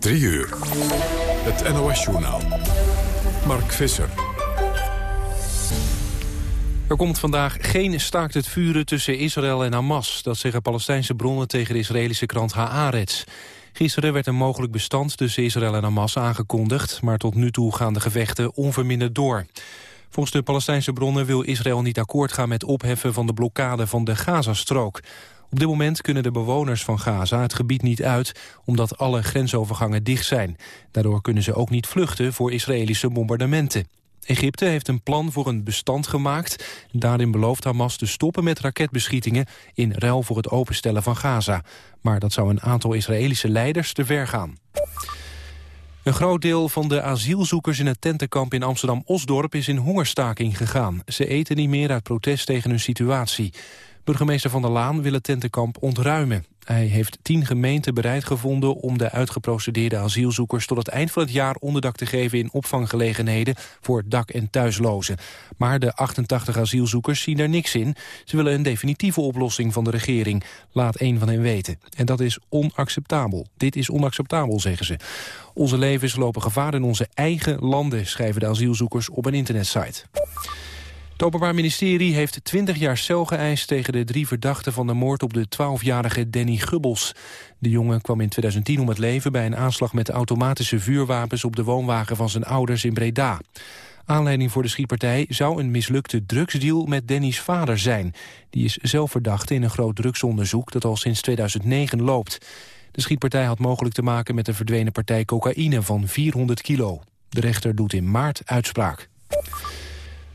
3 uur. Het NOS-journaal. Mark Visser. Er komt vandaag geen staakt het vuren tussen Israël en Hamas. Dat zeggen Palestijnse bronnen tegen de Israëlische krant Haaretz. Gisteren werd een mogelijk bestand tussen Israël en Hamas aangekondigd... maar tot nu toe gaan de gevechten onverminderd door. Volgens de Palestijnse bronnen wil Israël niet akkoord gaan met opheffen van de blokkade van de Gazastrook. Op dit moment kunnen de bewoners van Gaza het gebied niet uit... omdat alle grensovergangen dicht zijn. Daardoor kunnen ze ook niet vluchten voor Israëlische bombardementen. Egypte heeft een plan voor een bestand gemaakt. Daarin belooft Hamas te stoppen met raketbeschietingen... in ruil voor het openstellen van Gaza. Maar dat zou een aantal Israëlische leiders te ver gaan. Een groot deel van de asielzoekers in het tentenkamp in Amsterdam-Osdorp is in hongerstaking gegaan. Ze eten niet meer uit protest tegen hun situatie. Burgemeester Van der Laan wil het tentenkamp ontruimen. Hij heeft tien gemeenten bereid gevonden om de uitgeprocedeerde asielzoekers tot het eind van het jaar onderdak te geven in opvanggelegenheden voor dak- en thuislozen. Maar de 88 asielzoekers zien daar niks in. Ze willen een definitieve oplossing van de regering. Laat een van hen weten. En dat is onacceptabel. Dit is onacceptabel, zeggen ze. Onze levens lopen gevaar in onze eigen landen, schrijven de asielzoekers op een internetsite. Het Openbaar Ministerie heeft 20 jaar cel geëist tegen de drie verdachten van de moord op de 12-jarige Danny Gubbels. De jongen kwam in 2010 om het leven bij een aanslag met automatische vuurwapens op de woonwagen van zijn ouders in Breda. Aanleiding voor de schietpartij zou een mislukte drugsdeal met Danny's vader zijn. Die is zelf verdachte in een groot drugsonderzoek dat al sinds 2009 loopt. De schietpartij had mogelijk te maken met de verdwenen partij cocaïne van 400 kilo. De rechter doet in maart uitspraak.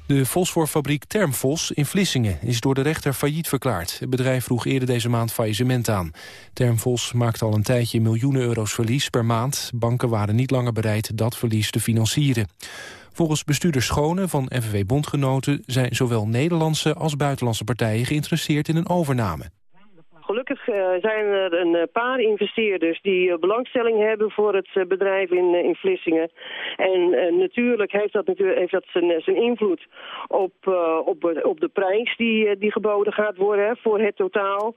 De fosforfabriek Termfos in Vlissingen is door de rechter failliet verklaard. Het bedrijf vroeg eerder deze maand faillissement aan. Termfos maakte al een tijdje miljoenen euro's verlies per maand. Banken waren niet langer bereid dat verlies te financieren. Volgens bestuurder Schone van FNV Bondgenoten... zijn zowel Nederlandse als buitenlandse partijen geïnteresseerd in een overname. Gelukkig uh, zijn er een eh, paar investeerders die uh, belangstelling hebben voor het bedrijf in, in Vlissingen. En natuurlijk heeft dat, natuurlijk, heeft dat zijn, zijn invloed op, op, op de prijs die, die geboden gaat worden voor het totaal.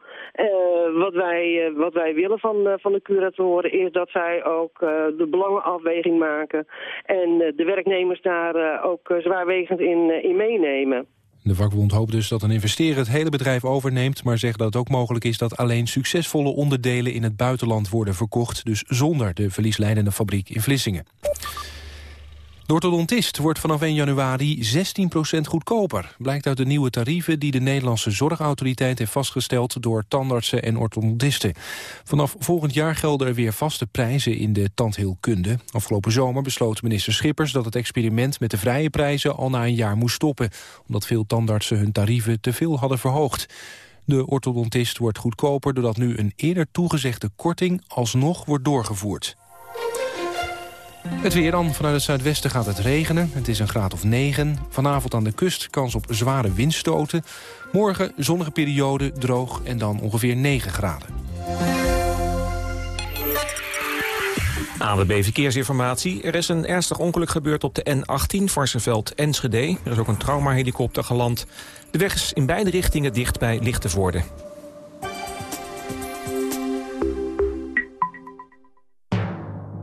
wat, wij, wat wij willen van, van de curatoren is dat zij ook de belangenafweging maken. En de werknemers daar ook zwaarwegend in, in meenemen. De vakbond hoopt dus dat een investeerder het hele bedrijf overneemt... maar zegt dat het ook mogelijk is dat alleen succesvolle onderdelen in het buitenland worden verkocht... dus zonder de verliesleidende fabriek in Vlissingen. De orthodontist wordt vanaf 1 januari 16% goedkoper. Blijkt uit de nieuwe tarieven die de Nederlandse Zorgautoriteit heeft vastgesteld door tandartsen en orthodontisten. Vanaf volgend jaar gelden er weer vaste prijzen in de tandheelkunde. Afgelopen zomer besloot minister Schippers dat het experiment met de vrije prijzen al na een jaar moest stoppen, omdat veel tandartsen hun tarieven te veel hadden verhoogd. De orthodontist wordt goedkoper doordat nu een eerder toegezegde korting alsnog wordt doorgevoerd. Het weer dan. Vanuit het zuidwesten gaat het regenen. Het is een graad of 9. Vanavond aan de kust kans op zware windstoten. Morgen zonnige periode, droog en dan ongeveer 9 graden. ANWB Verkeersinformatie. Er is een ernstig ongeluk gebeurd op de N18 Varsenveld-Enschede. Er is ook een traumahelikopter geland. De weg is in beide richtingen dicht bij Lichtenvoorde.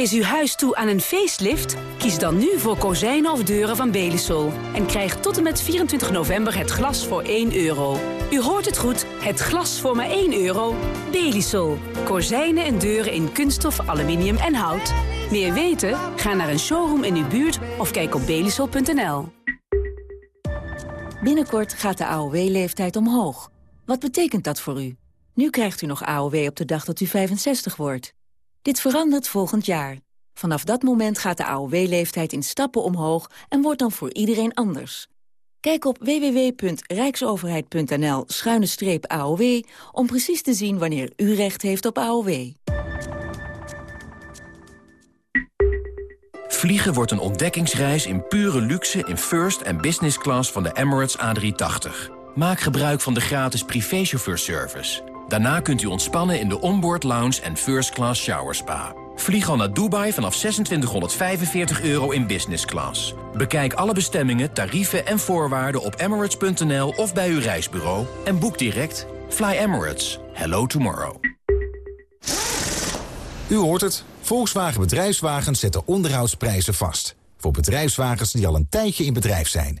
Is uw huis toe aan een facelift? Kies dan nu voor kozijnen of deuren van Belisol. En krijg tot en met 24 november het glas voor 1 euro. U hoort het goed, het glas voor maar 1 euro. Belisol. Kozijnen en deuren in kunststof, aluminium en hout. Meer weten? Ga naar een showroom in uw buurt of kijk op belisol.nl. Binnenkort gaat de AOW-leeftijd omhoog. Wat betekent dat voor u? Nu krijgt u nog AOW op de dag dat u 65 wordt. Dit verandert volgend jaar. Vanaf dat moment gaat de AOW-leeftijd in stappen omhoog en wordt dan voor iedereen anders. Kijk op www.rijksoverheid.nl-aow om precies te zien wanneer u recht heeft op AOW. Vliegen wordt een ontdekkingsreis in pure luxe in first en business class van de Emirates A380. Maak gebruik van de gratis privéchauffeurservice. Daarna kunt u ontspannen in de onboard lounge en first class shower spa. Vlieg al naar Dubai vanaf 2645 euro in business class. Bekijk alle bestemmingen, tarieven en voorwaarden op emirates.nl of bij uw reisbureau en boek direct. Fly Emirates. Hello tomorrow. U hoort het. Volkswagen Bedrijfswagens zetten onderhoudsprijzen vast. Voor bedrijfswagens die al een tijdje in bedrijf zijn.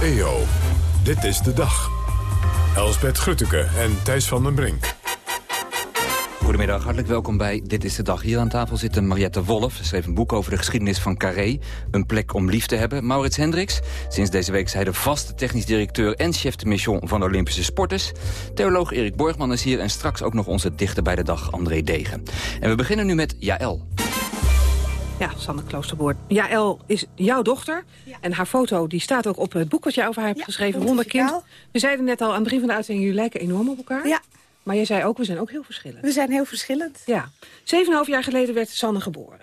EO, dit is de dag. Elsbet Grutteke en Thijs van den Brink. Goedemiddag, hartelijk welkom bij Dit is de Dag. Hier aan tafel zit Mariette Wolf. Ze schreef een boek over de geschiedenis van Carré. Een plek om lief te hebben. Maurits Hendricks. Sinds deze week is hij de vaste technisch directeur... en chef de mission van de Olympische Sporters. Theoloog Erik Borgman is hier. En straks ook nog onze dichter bij de dag, André Degen. En we beginnen nu met Jaël. Ja, Sanne Kloosterboord. Jaël is jouw dochter. En haar foto die staat ook op het boek wat jij over haar hebt geschreven, Wonderkind. We zeiden net al aan het begin van de uitzending, jullie lijken enorm op elkaar. Ja. Maar jij zei ook, we zijn ook heel verschillend. We zijn heel verschillend. Ja. Zeven en half jaar geleden werd Sanne geboren.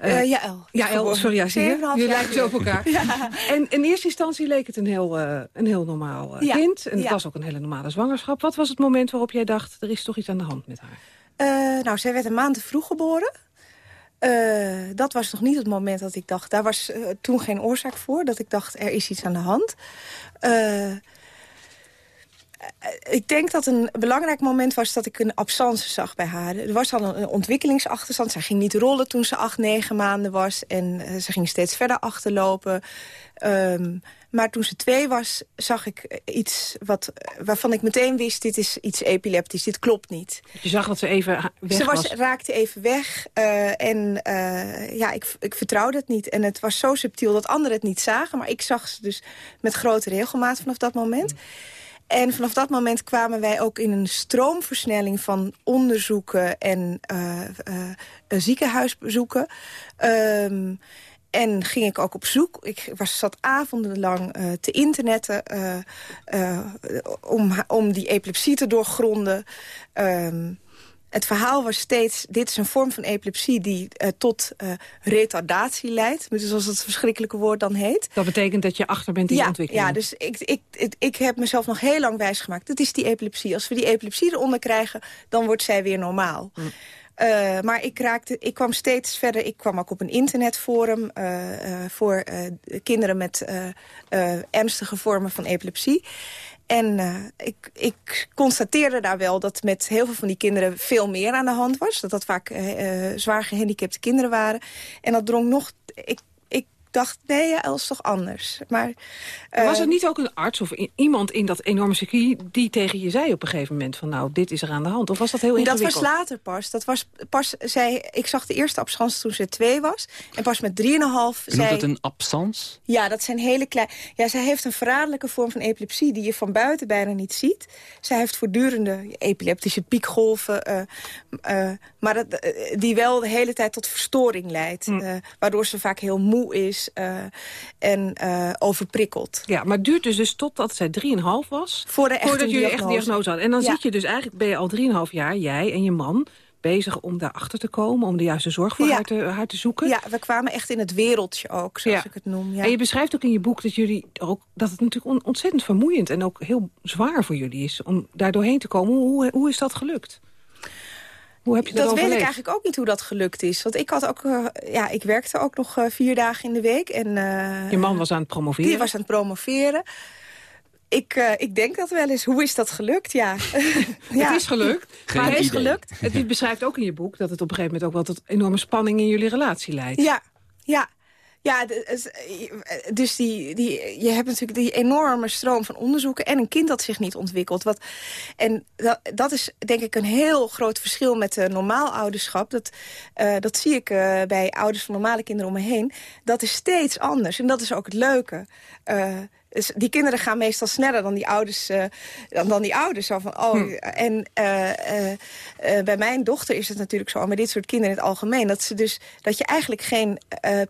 Uh, uh, Jaël. Jaël, sorry, ja, zie je? Jullie lijken zo op elkaar. Ja. En in eerste instantie leek het een heel, uh, een heel normaal Ja. kind. En het Ja. was ook een hele normale zwangerschap. Wat was het moment waarop jij dacht, er is toch iets aan de hand met haar? Eh, nou, zij werd een maand te vroeg geboren. Eh, dat was nog niet het moment dat ik dacht... daar was eh, toen geen oorzaak voor, dat ik dacht, er is iets aan de hand. Eh, ik denk dat een belangrijk moment was dat ik een absence zag bij haar. Er was al een, ontwikkelingsachterstand. Zij ging niet rollen toen ze acht, negen maanden was. En ze ging steeds verder achterlopen. Ehm, maar toen ze twee was, zag ik iets wat, waarvan ik meteen wist... dit is iets epileptisch, dit klopt niet. Je zag dat ze even weg Ze was, was. raakte even weg eh, en eh, ja, ik, ik vertrouwde het niet. En het was zo subtiel dat anderen het niet zagen. Maar ik zag ze dus met grote regelmaat vanaf dat moment. En vanaf dat moment kwamen wij ook in een stroomversnelling van onderzoeken en eh, eh, ziekenhuisbezoeken. Ehm, en ging ik ook op zoek. Ik was, zat avondenlang eh, te internetten eh, eh, om, om die epilepsie te doorgronden. Ehm, het verhaal was steeds, dit is een vorm van epilepsie die tot retardatie leidt. Dus zoals het verschrikkelijke woord dan heet. Dat betekent dat je achter bent in de Ja, ontwikkeling. ja dus ik, ik, ik, ik heb mezelf nog heel lang wijsgemaakt. Het is die epilepsie. Als we die epilepsie eronder krijgen, dan wordt zij weer normaal. Eh, maar ik, raakte, ik kwam steeds verder. Ik kwam ook op een internetforum eh, eh, voor kinderen met ernstige vormen van epilepsie. En ik, ik constateerde daar wel dat met heel veel van die kinderen veel meer aan de hand was. Dat dat vaak zwaar gehandicapte kinderen waren. En dat drong nog... Ik dacht, nee, ja, Els is toch anders. Maar, was eh, er niet ook een arts of iemand in dat enorme circuit... die tegen je zei op een gegeven moment van... nou, dit is er aan de hand? Of was dat heel Dat ingewikkeld? was later pas. Dat was pas zij, ik zag de eerste absence toen ze twee was. En pas met drieënhalf U noemt zei... het een absence? Ja, dat zijn hele kleine... Ja, zij heeft een verraderlijke vorm van epilepsie... die je van buiten bijna niet ziet. Zij heeft voortdurende epileptische piekgolven... eh, eh, maar dat, die wel de hele tijd tot verstoring leidt. Hm. eh, waardoor ze vaak heel moe is eh, en eh, overprikkeld. Ja, maar het duurt dus, dus totdat zij 3,5 was... Voor de echte voordat jullie echt diagnose. hadden. En dan Ja. zit je dus eigenlijk, ben je al 3,5 jaar, jij en je man... bezig om daarachter te komen, om de juiste zorg voor Ja. haar, te, haar te zoeken. Ja, we kwamen echt in het wereldje ook, zoals Ja. ik het noem. Ja. En je beschrijft ook in je boek dat, jullie ook, dat het natuurlijk on- ontzettend vermoeiend... en ook heel zwaar voor jullie is om daar doorheen te komen. Hoe, hoe is dat gelukt? Hoe heb je dat, dat weet ik eigenlijk ook niet hoe dat gelukt is. Want ik had ook, eh, ja, ik werkte ook nog eh, vier dagen in de week. En, eh, Je man was aan het promoveren. Die was aan het promoveren. Ik, eh, ik denk dat wel eens. Hoe is dat gelukt? Ja. ja. Het is gelukt. Geen maar het is gelukt. Het je beschrijft ook in je boek dat het op een gegeven moment ook wel tot enorme spanning in jullie relatie leidt. Ja, ja. Ja, dus die, die, je hebt natuurlijk die enorme stroom van onderzoeken... en een kind dat zich niet ontwikkelt. Wat, en dat, dat is denk ik een heel groot verschil met uh, normaal ouderschap. Dat, uh, dat zie ik uh, bij ouders van normale kinderen om me heen. Dat is steeds anders en dat is ook het leuke. Dus die kinderen gaan meestal sneller dan die ouders. Uh, dan, dan, die ouders. Zo van, oh, hm. En uh, uh, bij mijn dochter is het natuurlijk zo, maar dit soort kinderen in het algemeen... dat, ze dus, dat je eigenlijk geen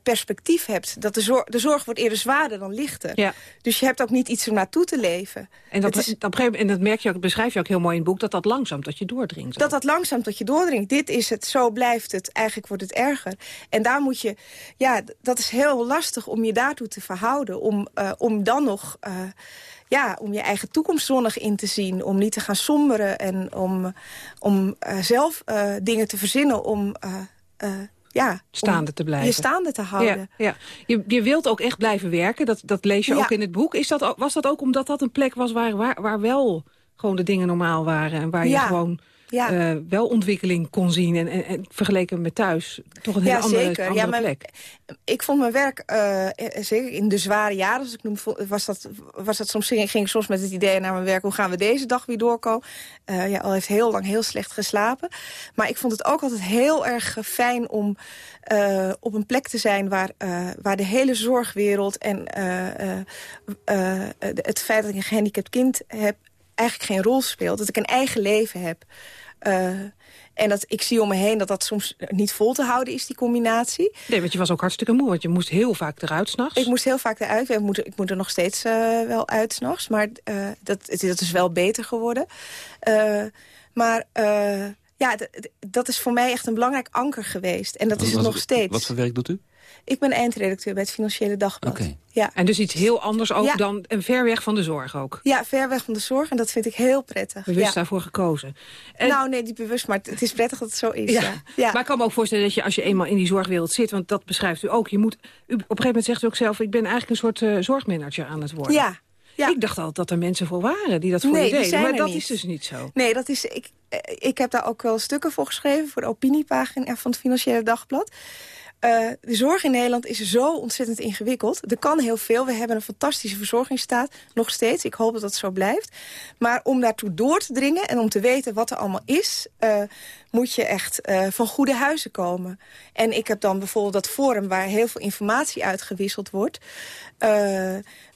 perspectief hebt. Dat de zorg, de zorg wordt eerder zwaarder dan lichter. Ja. Dus je hebt ook niet iets om naartoe te leven. En dat, is, dat, en dat merk je ook, beschrijf je ook heel mooi in het boek... dat dat langzaam tot je doordringt. Dat dat langzaam tot je doordringt. Dit is het, zo blijft het. Eigenlijk wordt het erger. En daar moet je... Ja, dat is heel lastig om je daartoe te verhouden. Om, om dan nog uh, ja, om je eigen toekomst zonnig in te zien. Om niet te gaan somberen en om, om uh, zelf uh, dingen te verzinnen om... ja, staande te blijven. Je staande te houden. Ja, ja. Je, je wilt ook echt blijven werken. Dat, dat lees je ook in het boek. Is dat, was dat ook omdat dat een plek was waar, waar, waar wel gewoon de dingen normaal waren? En waar je gewoon ja. Uh, wel ontwikkeling kon zien. En, en, en, vergeleken met thuis toch een hele andere, zeker. andere ja, plek. Ik vond mijn werk, uh, zeker in de zware jaren, als ik noem, was dat, was dat soms, ging ik soms met het idee naar mijn werk... hoe gaan we deze dag weer doorkomen? Uh, ja, al heeft heel lang heel slecht geslapen. Maar ik vond het ook altijd heel erg fijn om op een plek te zijn... waar, waar de hele zorgwereld en het feit dat ik een gehandicapt kind heb eigenlijk geen rol speelt. Dat ik een eigen leven heb. Uh, en dat, ik zie om me heen dat dat soms niet vol te houden is, die combinatie. Nee, want je was ook hartstikke moe, want je moest heel vaak eruit s'nachts. Ik moest heel vaak eruit. Ik moet, ik moet er nog steeds uh, wel uit s'nachts. Maar uh, dat, dat is wel beter geworden. maar ja, dat is voor mij echt een belangrijk anker geweest. En dat is het nog steeds. Wat voor werk doet u? Ik ben eindredacteur bij het Financiële Dagblad. Okay. Ja. En dus iets heel anders ook dan en ver weg van de zorg ook? Ja, ver weg van de zorg en dat vind ik heel prettig. Bewust ja. daarvoor gekozen? En... Nou nee, niet bewust, maar het is prettig dat het zo is. Ja. ja. Maar ik kan me ook voorstellen dat je als je eenmaal in die zorgwereld zit... want dat beschrijft u ook, je moet, u, op een gegeven moment zegt u ook zelf... ik ben eigenlijk een soort uh, zorgmanager aan het worden. Ja. Ja. Ik dacht altijd dat er mensen voor waren die dat voor nee, je deden. Maar dat niet. is dus niet zo. Nee, dat is, ik, eh, ik heb daar ook wel stukken voor geschreven... voor de opiniepagina van het Financiële Dagblad. Uh, de zorg in Nederland is zo ontzettend ingewikkeld. Er kan heel veel. We hebben een fantastische verzorgingsstaat. Nog steeds. Ik hoop dat dat zo blijft. Maar om daartoe door te dringen en om te weten wat er allemaal is... Uh, moet je echt uh, van goede huizen komen. En ik heb dan bijvoorbeeld dat forum waar heel veel informatie uitgewisseld wordt.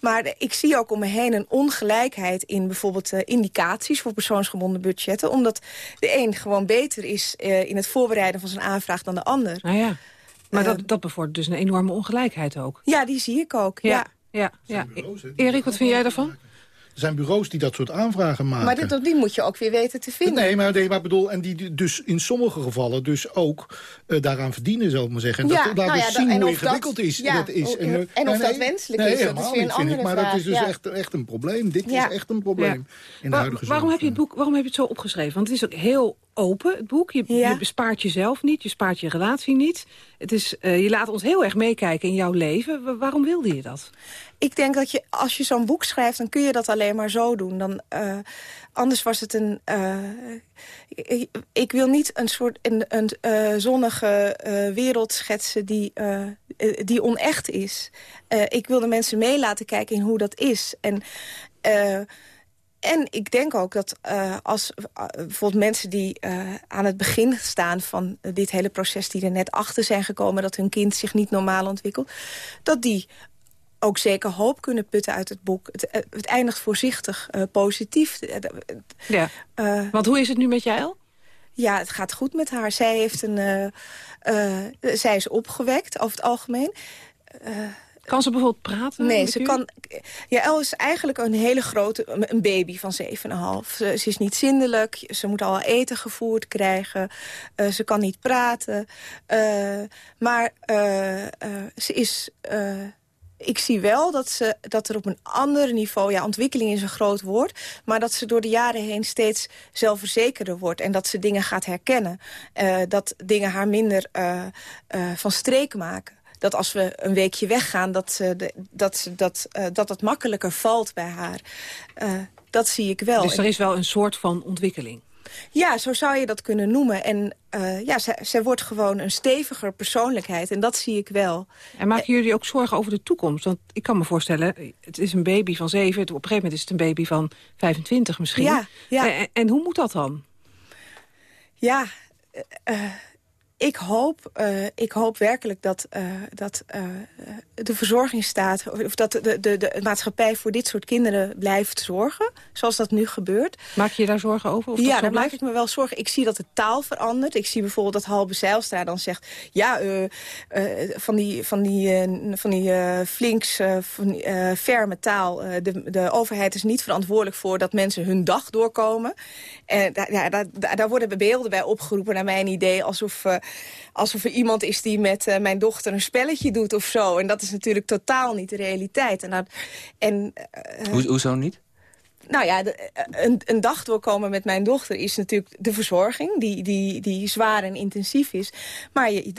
maar ik zie ook om me heen een ongelijkheid in bijvoorbeeld indicaties... voor persoonsgebonden budgetten. Omdat de een gewoon beter is in het voorbereiden van zijn aanvraag dan de ander. Ah ja. Maar dat, dat bevordert dus een enorme ongelijkheid ook. Ja, die zie ik ook. Ja. ja. ja, Erik, wat vind jij daarvan? Er zijn bureaus die dat soort aanvragen maken. Maar dit, die moet je ook weer weten te vinden. Nee, maar, nee, maar bedoel, en die dus in sommige gevallen dus ook uh, daaraan verdienen, zal ik maar zeggen. En ja, dat laat nou dus zien hoe ingewikkeld dat, is, ja, dat is. En, en, en of nee, dat wenselijk nee, is, dat is weer een andere ik, Maar dat is dus echt, echt een probleem. Dit is echt een probleem in de huidige waarom heb je het boek Waarom heb je het zo opgeschreven? Want het is ook heel open, het boek. Je, je, bespaart jezelf niet, je spaart je relatie niet. Het is, uh, je laat ons heel erg meekijken in jouw leven. Waarom wilde je dat? Ik denk dat je, als je zo'n boek schrijft, dan kun je dat alleen maar zo doen. Dan, uh, anders was het een... Uh, ik, ik, wil niet een soort een, een zonnige wereld schetsen die, die onecht is. ik wil de mensen mee laten kijken in hoe dat is. En... En ik denk ook dat uh, als uh, bijvoorbeeld mensen die uh, aan het begin staan van dit hele proces... die er net achter zijn gekomen dat hun kind zich niet normaal ontwikkelt... dat die ook zeker hoop kunnen putten uit het boek. Het, het eindigt voorzichtig positief. Ja. Want hoe is het nu met jij? Ja, het gaat goed met haar. Zij, heeft een, zij is opgewekt over het algemeen... Kan ze bijvoorbeeld praten? Nee, ze kan... Ja, El is eigenlijk een hele grote... een baby van 7,5. Ze, ze is niet zindelijk. Ze moet al eten gevoerd krijgen. Uh, ze kan niet praten. Uh, maar uh, ze is... ik zie wel dat, ze, dat er op een ander niveau... ja, ontwikkeling is een groot woord... maar dat ze door de jaren heen steeds zelfverzekerder wordt... en dat ze dingen gaat herkennen. dat dingen haar minder van streek maken dat als we een weekje weggaan... dat, ze dat, dat, uh, dat het makkelijker valt bij haar. Uh, dat zie ik wel. Dus er is wel een soort van ontwikkeling? Ja, zo zou je dat kunnen noemen. En uh, ja, zij, zij, wordt gewoon een steviger persoonlijkheid. En dat zie ik wel. En maken jullie ook zorgen over de toekomst? Want ik kan me voorstellen, het is een baby van zeven. Op een gegeven moment is het een baby van 25 misschien. Ja, ja. En, en hoe moet dat dan? Ja, uh, ik hoop, uh, ik hoop werkelijk dat, uh, dat uh, de verzorgingsstaat... of dat de, de, de maatschappij voor dit soort kinderen blijft zorgen. Zoals dat nu gebeurt. Maak je je daar zorgen over? Of ja, daar maak ik me wel zorgen. Ik zie dat de taal verandert. Ik zie bijvoorbeeld dat Halbe Zijlstra dan zegt... ja, van die, van die, van die flinks, van, ferme taal... de, de overheid is niet verantwoordelijk voor dat mensen hun dag doorkomen. En daar, ja, daar, daar worden beelden bij opgeroepen, naar mijn idee... alsof alsof er iemand is die met uh, mijn dochter een spelletje doet of zo. En dat is natuurlijk totaal niet de realiteit. En, dat, en, uh, Ho hoezo niet? Nou ja, de, een, een, dag doorkomen met mijn dochter is natuurlijk de verzorging... die, die, die zwaar en intensief is. Maar je,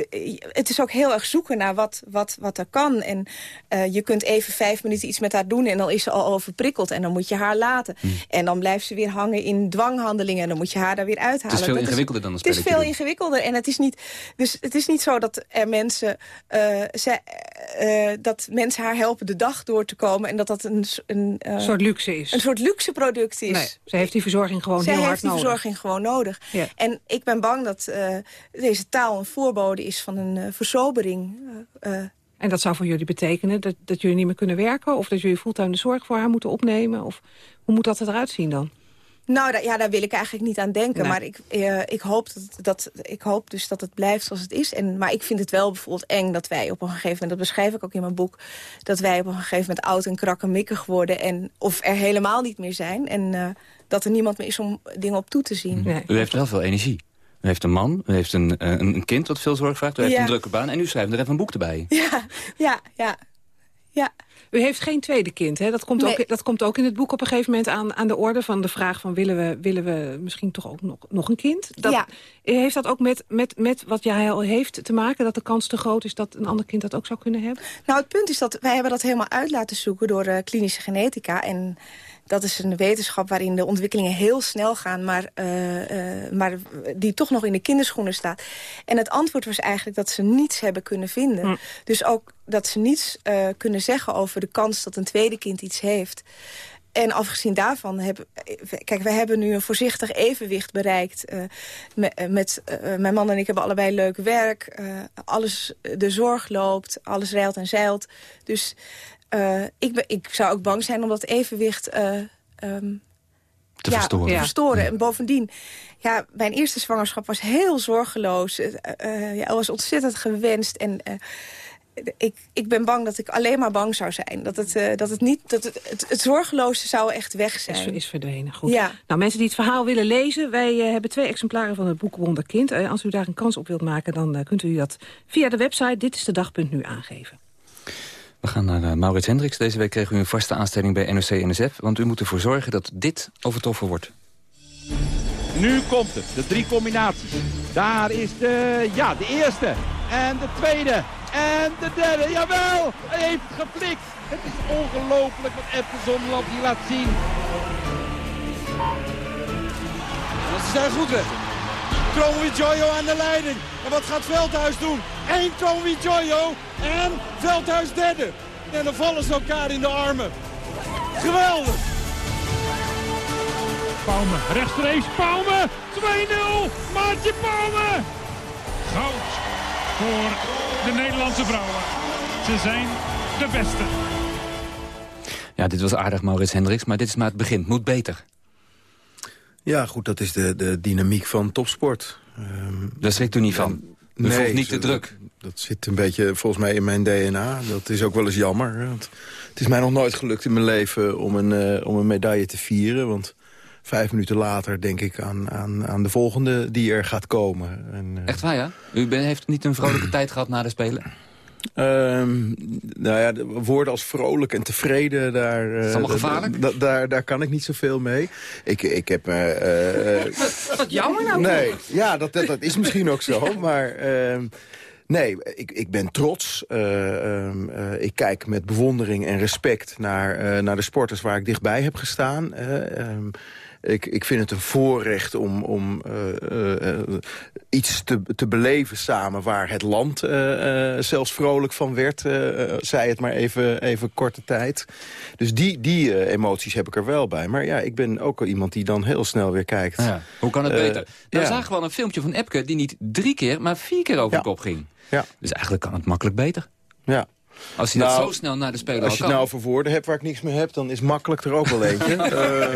het is ook heel erg zoeken naar wat, wat, wat er kan. En uh, je kunt even vijf minuten iets met haar doen... en dan is ze al overprikkeld en dan moet je haar laten. Hmm. En dan blijft ze weer hangen in dwanghandelingen... en dan moet je haar daar weer uithalen. Het is veel ingewikkelder dan een Het is veel ingewikkelder en het is niet... Dus het is niet zo dat er mensen... Uh, ze, uh, dat mensen haar helpen de dag door te komen... en dat dat een... een soort luxe is. Een soort luxe product is. Nee, ze heeft die verzorging gewoon heel hard nodig. Ze heeft die verzorging gewoon nodig. Ja. En ik ben bang dat uh, deze taal een voorbode is van een uh, verzobering. Uh, en dat zou voor jullie betekenen dat, dat jullie niet meer kunnen werken... of dat jullie fulltime de zorg voor haar moeten opnemen? Of hoe moet dat eruit zien dan? Nou, daar, ja, daar wil ik eigenlijk niet aan denken. Maar ik, uh, ik, hoop dat, dat, ik hoop dus dat het blijft zoals het is. En, maar ik vind het wel bijvoorbeeld eng dat wij op een gegeven moment... dat beschrijf ik ook in mijn boek... dat wij op een gegeven moment oud en krakkemikkig worden... En, of er helemaal niet meer zijn. En uh, dat er niemand meer is om dingen op toe te zien. Nee. U heeft wel veel energie. U heeft een man, u heeft een, een, een kind wat veel zorg vraagt. U heeft een drukke baan en u schrijft er even een boek erbij. Ja, ja, ja. ja. U heeft geen tweede kind, hè? Dat komt, ook, dat komt ook in het boek op een gegeven moment aan, aan de orde... van de vraag van willen we, willen we misschien toch ook nog, nog een kind? Dat, ja. Heeft dat ook met, met, met wat jij al heeft te maken... dat de kans te groot is dat een ander kind dat ook zou kunnen hebben? Nou, het punt is dat wij hebben dat helemaal uit laten zoeken... door uh, klinische genetica en dat is een wetenschap waarin de ontwikkelingen heel snel gaan... Maar, uh, uh, maar die toch nog in de kinderschoenen staat. En het antwoord was eigenlijk dat ze niets hebben kunnen vinden. Hm. Dus ook dat ze niets uh, kunnen zeggen over de kans dat een tweede kind iets heeft. En afgezien daarvan hebben... Kijk, wij hebben nu een voorzichtig evenwicht bereikt. Uh, met, met uh, mijn man en ik hebben allebei leuk werk. Uh, alles, de zorg loopt, alles rijlt en zeilt. Dus uh, ik, ik zou ook bang zijn om dat evenwicht uh, um, te ja, verstoren. Verstoren. En bovendien, ja, mijn eerste zwangerschap was heel zorgeloos. Uh, ja, was ontzettend gewenst. En ik, ik ben bang dat ik alleen maar bang zou zijn. Dat het, uh, dat het niet, dat het, het, het, zorgeloze zou echt weg zijn. Is, is verdwenen, goed. Ja. Nou, mensen die het verhaal willen lezen... wij uh, hebben twee exemplaren van het boek Wonderkind. Uh, als u daar een kans op wilt maken, dan kunt u dat via de website... dit is de dag.nu aangeven. We gaan naar uh, Maurits Hendricks. Deze week kregen u een vaste aanstelling bij NOC-NSF... want u moet ervoor zorgen dat dit overtroffen wordt. Nu komt het, de drie combinaties. Daar is de, ja, de eerste. En de tweede. En de derde. Jawel, hij heeft geflikt. Het is ongelooflijk wat Epke Zonderland hier laat zien. Dat zijn goed weg. Jojo aan de leiding. En wat gaat Veldhuis doen? Eén Kroonwi Jojo en Veldhuis derde. En dan vallen ze elkaar in de armen. Geweldig. Palme, rechtstreeks Palme. 2-0. Maartje Palme. Goud voor de Nederlandse vrouwen. Ze zijn de beste. Ja, dit was aardig, Maurits Hendricks, maar dit is maar het begin. Moet beter. Ja, goed, dat is de, de dynamiek van topsport. Um, Daar schrikt u niet van? Nee, voelt niet de druk? Dat zit een beetje volgens mij in mijn DNA. Dat is ook wel eens jammer. Want het is mij nog nooit gelukt in mijn leven om een, uh, om een medaille te vieren. Want vijf minuten later denk ik aan, aan, aan de volgende die er gaat komen. En, uh... Echt waar, ja? U ben, heeft niet een vrolijke tijd gehad na de Spelen? Um, nou ja, woorden als vrolijk en tevreden, daar, uh, is allemaal gevaarlijk? daar, daar kan ik niet zoveel mee. Ik, ik heb... Uh, uh, Wat jammer nou. Nee, ja, dat, dat, dat, is misschien ook zo, maar... Nee, ik, ik ben trots. Uh, uh, ik kijk met bewondering en respect naar, uh, naar de sporters waar ik dichtbij heb gestaan. Ik, ik vind het een voorrecht om, om iets te, te beleven samen... waar het land zelfs vrolijk van werd, zei het maar even, even korte tijd. Dus die, die emoties heb ik er wel bij. Maar ja, ik ben ook iemand die dan heel snel weer kijkt. Ja, hoe kan het beter? Nou ja. zagen we al een filmpje van Epke die niet drie keer, maar vier keer over de kop ging. Ja. Dus eigenlijk kan het makkelijk beter. Ja, als je nou, dat zo snel naar de speler Als je het nou over woorden hebt waar ik niks mee heb... dan is makkelijk er ook wel eentje.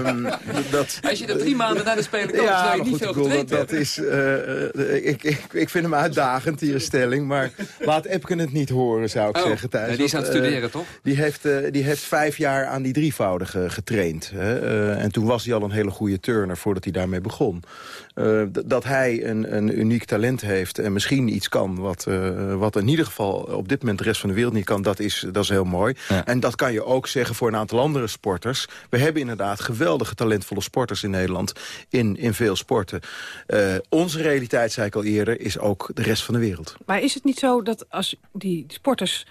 um, dat, als je er drie maanden naar de speler komt... ja, terwijl je niet veel getraind dat, dat is, uh, ik, ik, ik vind hem uitdagend, die stelling. Maar laat Epken het niet horen, zou ik oh, zeggen, Thijs. Ja, die is aan het studeren, toch? Die heeft, die heeft vijf jaar aan die drievoudige getraind. Hè? en toen was hij al een hele goede turner voordat hij daarmee begon. Dat hij een, een uniek talent heeft en misschien iets kan... Wat, wat in ieder geval op dit moment de rest van de wereld niet kan dat is, dat is heel mooi. En dat kan je ook zeggen voor een aantal andere sporters. We hebben inderdaad geweldige talentvolle sporters in Nederland in, in veel sporten. Uh, onze realiteit, zei ik al eerder, is ook de rest van de wereld. Maar is het niet zo dat als die sporters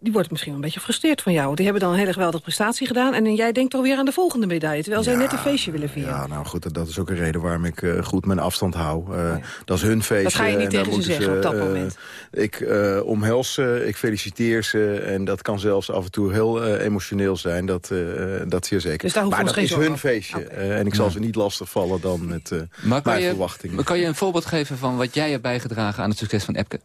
die wordt misschien wel een beetje gefrustreerd van jou. Die hebben dan een hele geweldige prestatie gedaan... en jij denkt toch weer aan de volgende medaille... terwijl zij net een feestje willen vieren. Ja, nou goed, dat is ook een reden waarom ik uh, goed mijn afstand hou. Uh, Dat is hun feestje. Dat ga je niet tegen ze zeggen op dat uh, moment. Ik omhels ze, ik feliciteer ze... en dat kan zelfs af en toe heel emotioneel zijn. Dat, dat zeer zeker. Dus daar maar dat is hun feestje. en ik zal ze niet lastig vallen dan met maar mijn je, verwachtingen. Maar kan je een voorbeeld geven van wat jij hebt bijgedragen... aan het succes van Epke?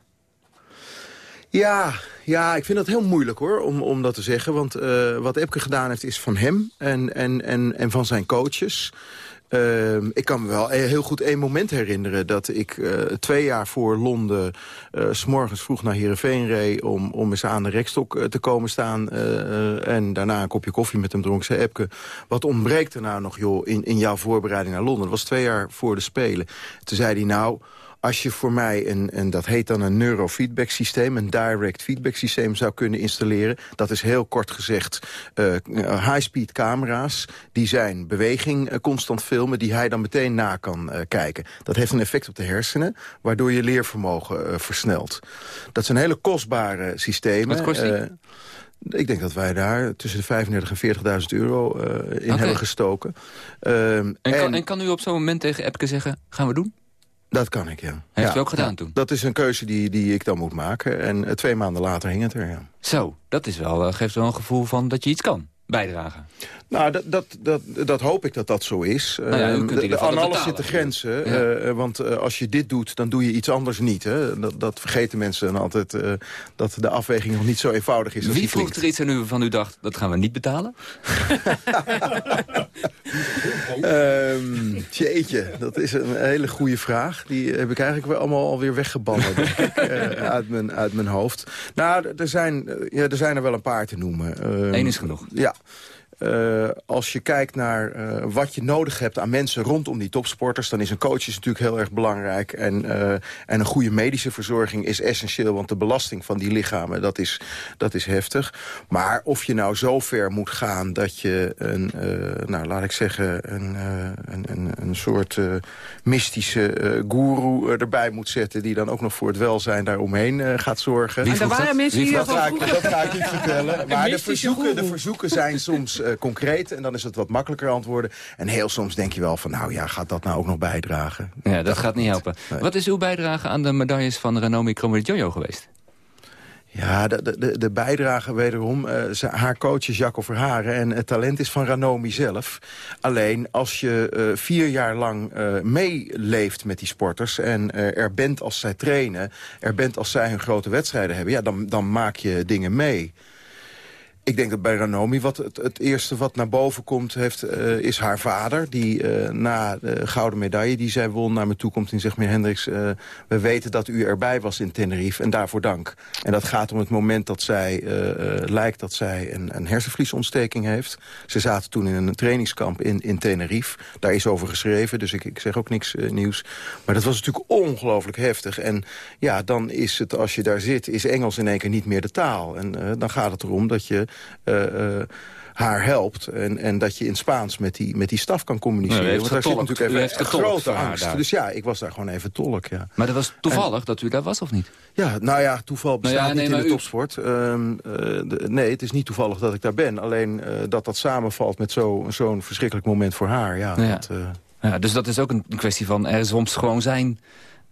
Ja, ja, ik vind dat heel moeilijk hoor, om, om dat te zeggen. Want uh, wat Epke gedaan heeft is van hem en, en, en, en van zijn coaches. Uh, ik kan me wel heel goed één moment herinneren... dat ik uh, twee jaar voor Londen uh, s morgens vroeg naar Heerenveen reed... om, om eens aan de rekstok te komen staan... en daarna een kopje koffie met hem dronk. Zei Epke, wat ontbreekt er nou nog joh, in, in jouw voorbereiding naar Londen? Dat was twee jaar voor de Spelen. Toen zei hij nou als je voor mij, een, en dat heet dan een neurofeedback systeem... een direct feedback systeem zou kunnen installeren... dat is heel kort gezegd uh, high-speed camera's... die zijn beweging uh, constant filmen... die hij dan meteen na kan uh, kijken. Dat heeft een effect op de hersenen... waardoor je leervermogen versnelt. Dat zijn hele kostbare systemen. Wat kost die? Ik denk dat wij daar tussen de 35 en 40.000 euro in hebben gestoken. Ehm, en, en, kan, en kan u op zo'n moment tegen Epke zeggen, gaan we doen? Dat kan ik, ja. Heeft ja, u ook gedaan toen? Dat is een keuze die, die ik dan moet maken. En uh, twee maanden later hing het er, ja. Zo, dat is wel, uh, geeft wel een gevoel van dat je iets kan bijdragen. Nou, dat, dat, dat, dat hoop ik dat dat zo is. Nou ja, uh, de, aan alles zitten grenzen. Ja. Uh, want uh, als je dit doet, dan doe je iets anders niet. Hè? Dat, dat vergeten mensen dan altijd. dat de afweging nog niet zo eenvoudig is. Wie vroeg er iets aan u van u dacht, dat gaan we niet betalen? um, tjeetje, dat is een hele goede vraag. Die heb ik eigenlijk wel allemaal alweer weggebannen denk ik, uit, mijn, uit mijn hoofd. Nou, er zijn, ja, er zijn er wel een paar te noemen. Um, Eén is genoeg. Ja. Uh, als je kijkt naar uh, wat je nodig hebt aan mensen rondom die topsporters... dan is een coach is natuurlijk heel erg belangrijk. En, uh, en een goede medische verzorging is essentieel... want de belasting van die lichamen, dat is, dat is heftig. Maar of je nou zo ver moet gaan dat je een, nou, laat ik zeggen... een, een, een, een soort mystische goeroe erbij moet zetten... die dan ook nog voor het welzijn daaromheen gaat zorgen. En er waren mensen die dat, ga ik, dat ga ik niet vertellen. Maar de verzoeken, de verzoeken zijn soms uh, concreet. En dan is het wat makkelijker antwoorden. En heel soms denk je wel van, nou ja, gaat dat nou ook nog bijdragen? Ja, dat, gaat niet helpen. Wat is uw bijdrage aan de medailles van Ranomi Kromowidjojo geweest? Ja, de, de, de bijdrage wederom. Uh, haar coach is Jacco Verharen en het talent is van Ranomi zelf. Alleen als je uh, vier jaar lang uh, meeleeft met die sporters... en er bent als zij trainen, er bent als zij hun grote wedstrijden hebben... ja, dan, dan maak je dingen mee. Ik denk dat bij Ranomi wat het, het, eerste wat naar boven komt... Heeft, uh, is haar vader, die uh, na de gouden medaille die zij won... naar me toe komt en zegt, meneer Hendricks... Uh, we weten dat u erbij was in Tenerife en daarvoor dank. En dat gaat om het moment dat zij lijkt dat zij een, een hersenvliesontsteking heeft. Ze zaten toen in een trainingskamp in, in Tenerife. Daar is over geschreven, dus ik, ik zeg ook niks nieuws. Maar dat was natuurlijk ongelooflijk heftig. En ja, dan is het, als je daar zit, is Engels in één keer niet meer de taal. En dan gaat het erom dat je haar helpt. En, en dat je in Spaans met die, met die staf kan communiceren. Nee, Want daar zit natuurlijk even een grote angst. Dus ja, ik was daar gewoon even tolk. Ja. Maar dat was toevallig dat u daar was of niet? Ja, nou ja, toeval bestaat nou ja, nee, niet in de topsport. Ehm, nee, het is niet toevallig dat ik daar ben. Alleen dat dat samenvalt met zo'n verschrikkelijk moment voor haar. Ja, ja. ja, dus dat is ook een kwestie van er soms gewoon zijn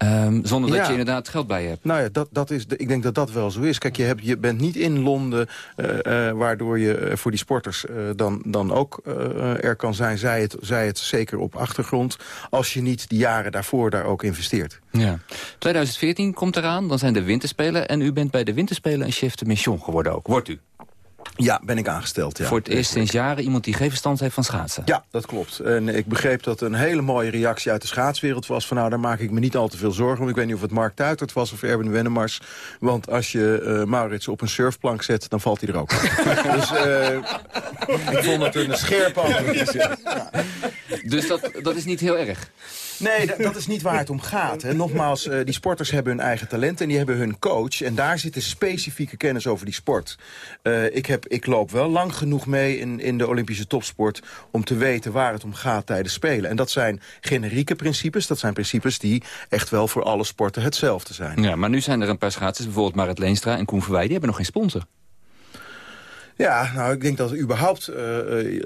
Ehm, zonder dat je inderdaad geld bij hebt. Nou ja, dat, dat is de, ik denk dat dat wel zo is. Kijk, je, hebt, je bent niet in Londen... Uh, waardoor je uh, voor die sporters dan, dan ook er kan zijn. Zij het, zij het zeker op achtergrond. Als je niet die jaren daarvoor daar ook investeert. Ja. 2014 komt eraan, dan zijn de winterspelen. En u bent bij de winterspelen een chef de mission geworden ook. Wordt u? Ja, ben ik aangesteld, ja. Voor het eerst sinds jaren iemand die geen verstand heeft van schaatsen. Ja, dat klopt. En ik begreep dat een hele mooie reactie uit de schaatswereld was... van nou, daar maak ik me niet al te veel zorgen om. Ik weet niet of het Mark Tuitert was of Erwin Wennemars. Want als je uh, Maurits op een surfplank zet, dan valt hij er ook dus uh, ik vond het een scherpe antwoord. Ja. Dus dat, dat is niet heel erg? Nee, dat is niet waar het om gaat. Hè. Nogmaals, uh, die sporters hebben hun eigen talent en die hebben hun coach. En daar zit een specifieke kennis over die sport. Uh, ik, heb, ik loop wel lang genoeg mee in, in de Olympische topsport... om te weten waar het om gaat tijdens Spelen. En dat zijn generieke principes. Dat zijn principes die echt wel voor alle sporten hetzelfde zijn. Ja, maar nu zijn er een paar schaatsers, bijvoorbeeld Marit Leenstra en Koen Verwij... die hebben nog geen sponsor. Ja, nou, ik denk dat überhaupt uh,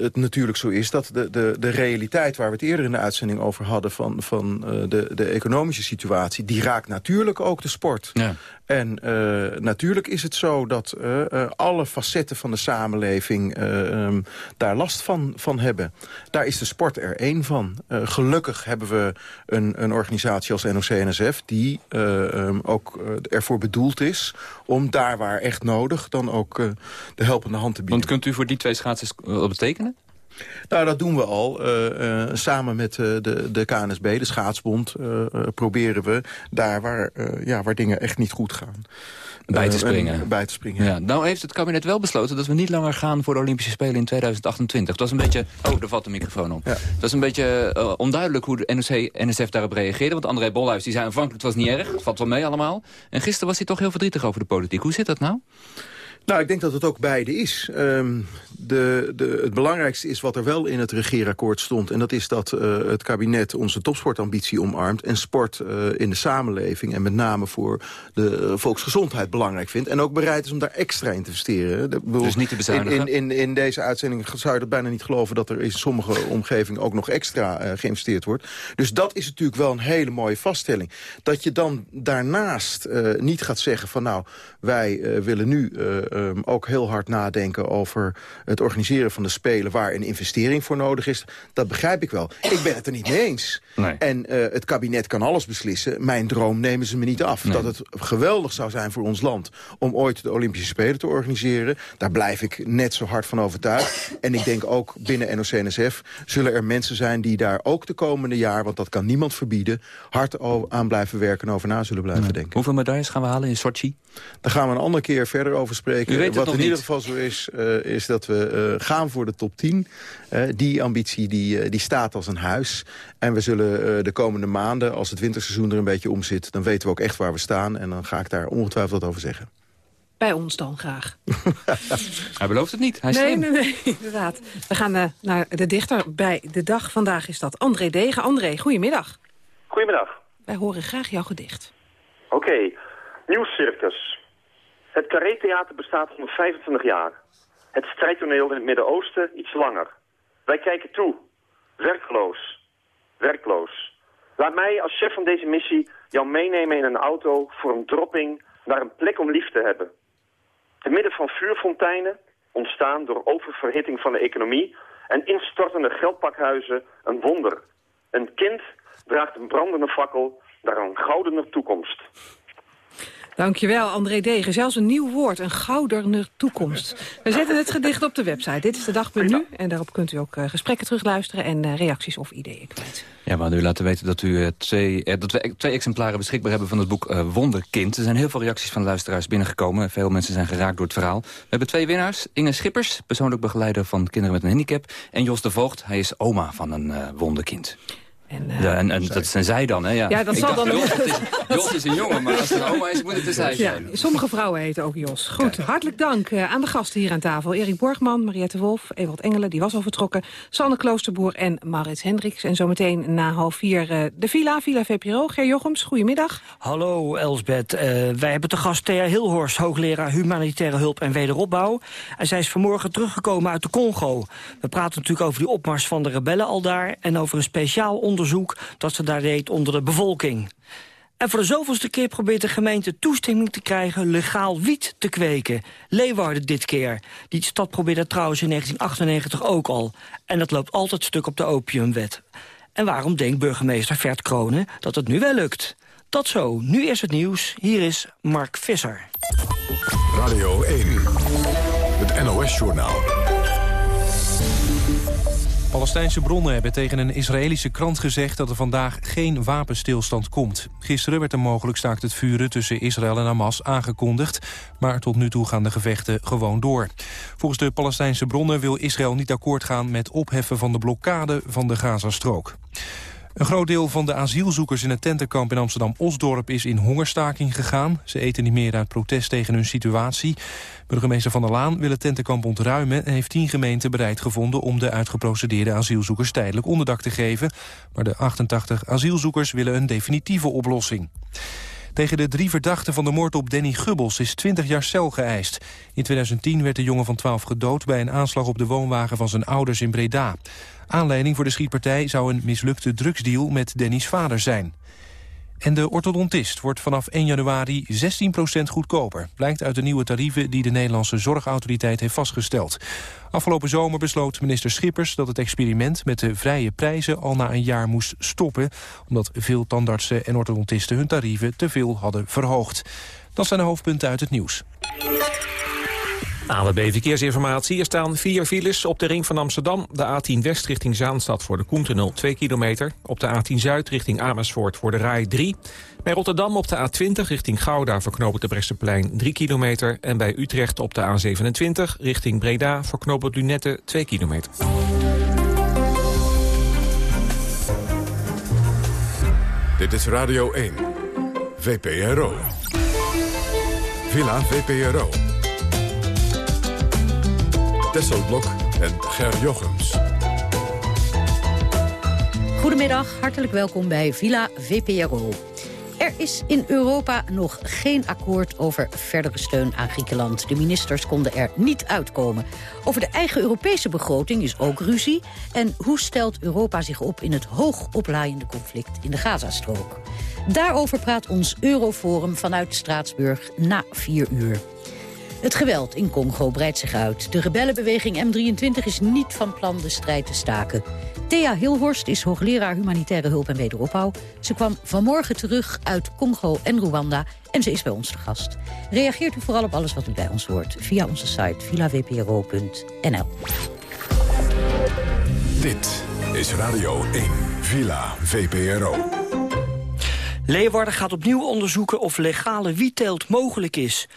het natuurlijk zo is... dat de, de, de realiteit waar we het eerder in de uitzending over hadden... van, van uh, de, de economische situatie, die raakt natuurlijk ook de sport. Ja. En uh, natuurlijk is het zo dat alle facetten van de samenleving... Um, daar last van, van hebben. Daar is de sport er één van. gelukkig hebben we een, een organisatie als NOC-NSF... die um, ook ervoor bedoeld is om daar waar echt nodig... dan ook de helpende hand te bieden. Want kunt u voor die twee schaatsers wat betekenen? Nou, dat doen we al. Uh, uh, samen met uh, de, de KNSB, de schaatsbond, proberen we daar waar, ja, waar dingen echt niet goed gaan. Bij te springen. bij te springen. Ja. Nou heeft het kabinet wel besloten dat we niet langer gaan voor de Olympische Spelen in 2028. Dat was een beetje... Oh, er valt de microfoon op. Dat is een beetje onduidelijk hoe de NOC, NSF daarop reageerde. Want André Bolhuis die zei aanvankelijk het was niet erg. Het valt wel mee allemaal. En gisteren was hij toch heel verdrietig over de politiek. Hoe zit dat nou? Nou, ik denk dat het ook beide is. Um, de, de, het belangrijkste is wat er wel in het regeerakkoord stond. En dat is dat uh, het kabinet onze topsportambitie omarmt... en sport uh, in de samenleving en met name voor de uh, volksgezondheid belangrijk vindt. En ook bereid is om daar extra in te investeren. De, dus niet te bezuinigen? In, in, in, deze uitzending zou je dat bijna niet geloven... dat er in sommige omgevingen ook nog extra geïnvesteerd wordt. Dus dat is natuurlijk wel een hele mooie vaststelling. Dat je dan daarnaast niet gaat zeggen van... nou, wij willen nu um, ook heel hard nadenken over het organiseren van de Spelen... waar een investering voor nodig is, dat begrijp ik wel. Ik ben het er niet mee eens. Nee. En uh, het kabinet kan alles beslissen. Mijn droom nemen ze me niet af. Nee. Dat het geweldig zou zijn voor ons land... om ooit de Olympische Spelen te organiseren. Daar blijf ik net zo hard van overtuigd. En ik denk ook binnen NOC-NSF zullen er mensen zijn... die daar ook de komende jaar, want dat kan niemand verbieden... hard aan blijven werken en over na zullen blijven denken. Hoeveel medailles gaan we halen in Sochi? Daar gaan we een andere keer verder over spreken. Wat in ieder geval zo is, uh, is dat we uh, gaan voor de top 10. Uh, die ambitie die, die staat als een huis. En we zullen de komende maanden, als het winterseizoen er een beetje om zit... dan weten we ook echt waar we staan. En dan ga ik daar ongetwijfeld wat over zeggen. Bij ons dan graag. Hij belooft het niet. Hij nee, nee, nee, inderdaad. We gaan naar de dichter bij de dag. Vandaag is dat André Degen. André, goedemiddag. Goedemiddag. Wij horen graag jouw gedicht. Oké. Okay. Nieuwscircus. Het Carré-theater bestaat 125 jaar. Het strijdtoneel in het Midden-Oosten iets langer. Wij kijken toe. Werkloos. Werkloos. Laat mij als chef van deze missie jou meenemen in een auto voor een dropping naar een plek om lief te hebben. Te midden van vuurfonteinen, ontstaan door oververhitting van de economie en instortende geldpakhuizen, een wonder. Een kind draagt een brandende fakkel naar een goudener toekomst. Dankjewel, André Degen. Zelfs een nieuw woord, een gouderner toekomst. We zetten het gedicht op de website. Dit is de dag.nu en daarop kunt u ook uh, gesprekken terugluisteren... en uh, reacties of ideeën kwijt. Ja, we hadden u laten weten dat, u, uh, twee, dat we twee exemplaren beschikbaar hebben... van het boek Wonderkind. Er zijn heel veel reacties van luisteraars binnengekomen. Veel mensen zijn geraakt door het verhaal. We hebben twee winnaars. Inge Schippers, persoonlijk begeleider van kinderen met een handicap... en Jos de Voogd, hij is oma van een wonderkind. En, uh, ja, en, en dat zijn zij dan, hè? Ja, ja dat zal dan... Jos, is, Jos is een jongen, maar als het een oma is, moet het de zij zijn. Ja, sommige vrouwen heten ook Jos. Goed, hartelijk dank uh, aan de gasten hier aan tafel. Erik Borgman, Mariette Wolf, Ewald Engelen, die was al vertrokken. Sanne Kloosterboer en Maurits Hendricks. En zometeen na half vier uh, de Villa, Villa VPRO. Ger Jochems, goedemiddag. Hallo Elsbeth. wij hebben te gast Thea Hilhorst, hoogleraar Humanitaire Hulp en Wederopbouw. En zij is vanmorgen teruggekomen uit de Congo. We praten natuurlijk over die opmars van de rebellen al daar... en over een speciaal onderzoek dat ze daar deed onder de bevolking. En voor de zoveelste keer probeert de gemeente toestemming te krijgen... legaal wiet te kweken. Leeuwarden dit keer. Die stad probeerde trouwens in 1998 ook al. En dat loopt altijd stuk op de opiumwet. En waarom denkt burgemeester Vert Kronen dat het nu wel lukt? Dat zo. Nu is het nieuws. Hier is Mark Visser. Radio 1. Het NOS-journaal. Palestijnse bronnen hebben tegen een Israëlische krant gezegd... dat er vandaag geen wapenstilstand komt. Gisteren werd een mogelijk staakt het vuren tussen Israël en Hamas aangekondigd... maar tot nu toe gaan de gevechten gewoon door. Volgens de Palestijnse bronnen wil Israël niet akkoord gaan... met opheffen van de blokkade van de Gazastrook. Een groot deel van de asielzoekers in het tentenkamp in Amsterdam-Osdorp is in hongerstaking gegaan. Ze eten niet meer uit protest tegen hun situatie. Burgemeester Van der Laan wil het tentenkamp ontruimen... en heeft tien gemeenten bereid gevonden om de uitgeprocedeerde asielzoekers tijdelijk onderdak te geven. Maar de 88 asielzoekers willen een definitieve oplossing. Tegen de drie verdachten van de moord op Danny Gubbels is 20 jaar cel geëist. In 2010 werd de jongen van 12 gedood bij een aanslag op de woonwagen van zijn ouders in Breda. Aanleiding voor de schietpartij zou een mislukte drugsdeal met Danny's vader zijn. En de orthodontist wordt vanaf 1 januari 16% goedkoper. Blijkt uit de nieuwe tarieven die de Nederlandse Zorgautoriteit heeft vastgesteld. Afgelopen zomer besloot minister Schippers dat het experiment met de vrije prijzen al na een jaar moest stoppen. Omdat veel tandartsen en orthodontisten hun tarieven te veel hadden verhoogd. Dat zijn de hoofdpunten uit het nieuws. ANWB Verkeersinformatie. Er staan vier files op de ring van Amsterdam. De A10 West richting Zaanstad voor de Koentunnel 2 kilometer. Op de A10 Zuid richting Amersfoort voor de Rai 3. Bij Rotterdam op de A20 richting Gouda verknopend de Bresseplein 3 kilometer. En bij Utrecht op de A27 richting Breda verknopend Lunette 2 kilometer. Dit is Radio 1. VPRO. Villa VPRO. Tesselblok en Ger Jochems. Goedemiddag, hartelijk welkom bij Villa VPRO. Er is in Europa nog geen akkoord over verdere steun aan Griekenland. De ministers konden er niet uitkomen. Over de eigen Europese begroting is ook ruzie. En hoe stelt Europa zich op in het hoog oplaaiende conflict in de Gazastrook? Daarover praat ons Euroforum vanuit Straatsburg na vier uur. Het geweld in Congo breidt zich uit. De rebellenbeweging M23 is niet van plan de strijd te staken. Thea Hilhorst is hoogleraar humanitaire hulp en wederopbouw. Ze kwam vanmorgen terug uit Congo en Rwanda en ze is bij ons te gast. Reageert u vooral op alles wat u bij ons hoort via onze site villavpro.nl. Dit is Radio 1, Villa VPRO. Leeuwarden gaat opnieuw onderzoeken of legale wietteelt mogelijk is.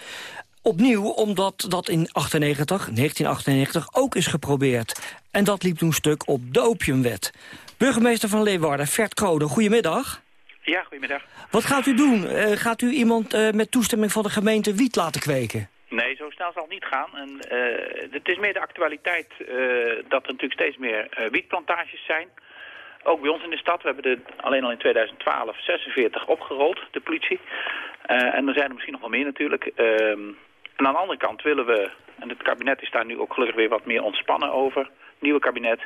Opnieuw omdat dat in 98, 1998 ook is geprobeerd. En dat liep toen stuk op de opiumwet. Burgemeester van Leeuwarden, Vert Krode, goedemiddag. Ja, goedemiddag. Wat gaat u doen? Uh, gaat u iemand uh, met toestemming van de gemeente wiet laten kweken? Nee, zo snel zal het niet gaan. En, uh, het is meer de actualiteit dat er natuurlijk steeds meer wietplantages zijn. Ook bij ons in de stad. We hebben er alleen al in 2012 46 opgerold, de politie. en er zijn er misschien nog wel meer natuurlijk. Aan de andere kant willen we, en het kabinet is daar nu ook gelukkig weer wat meer ontspannen over, nieuwe kabinet,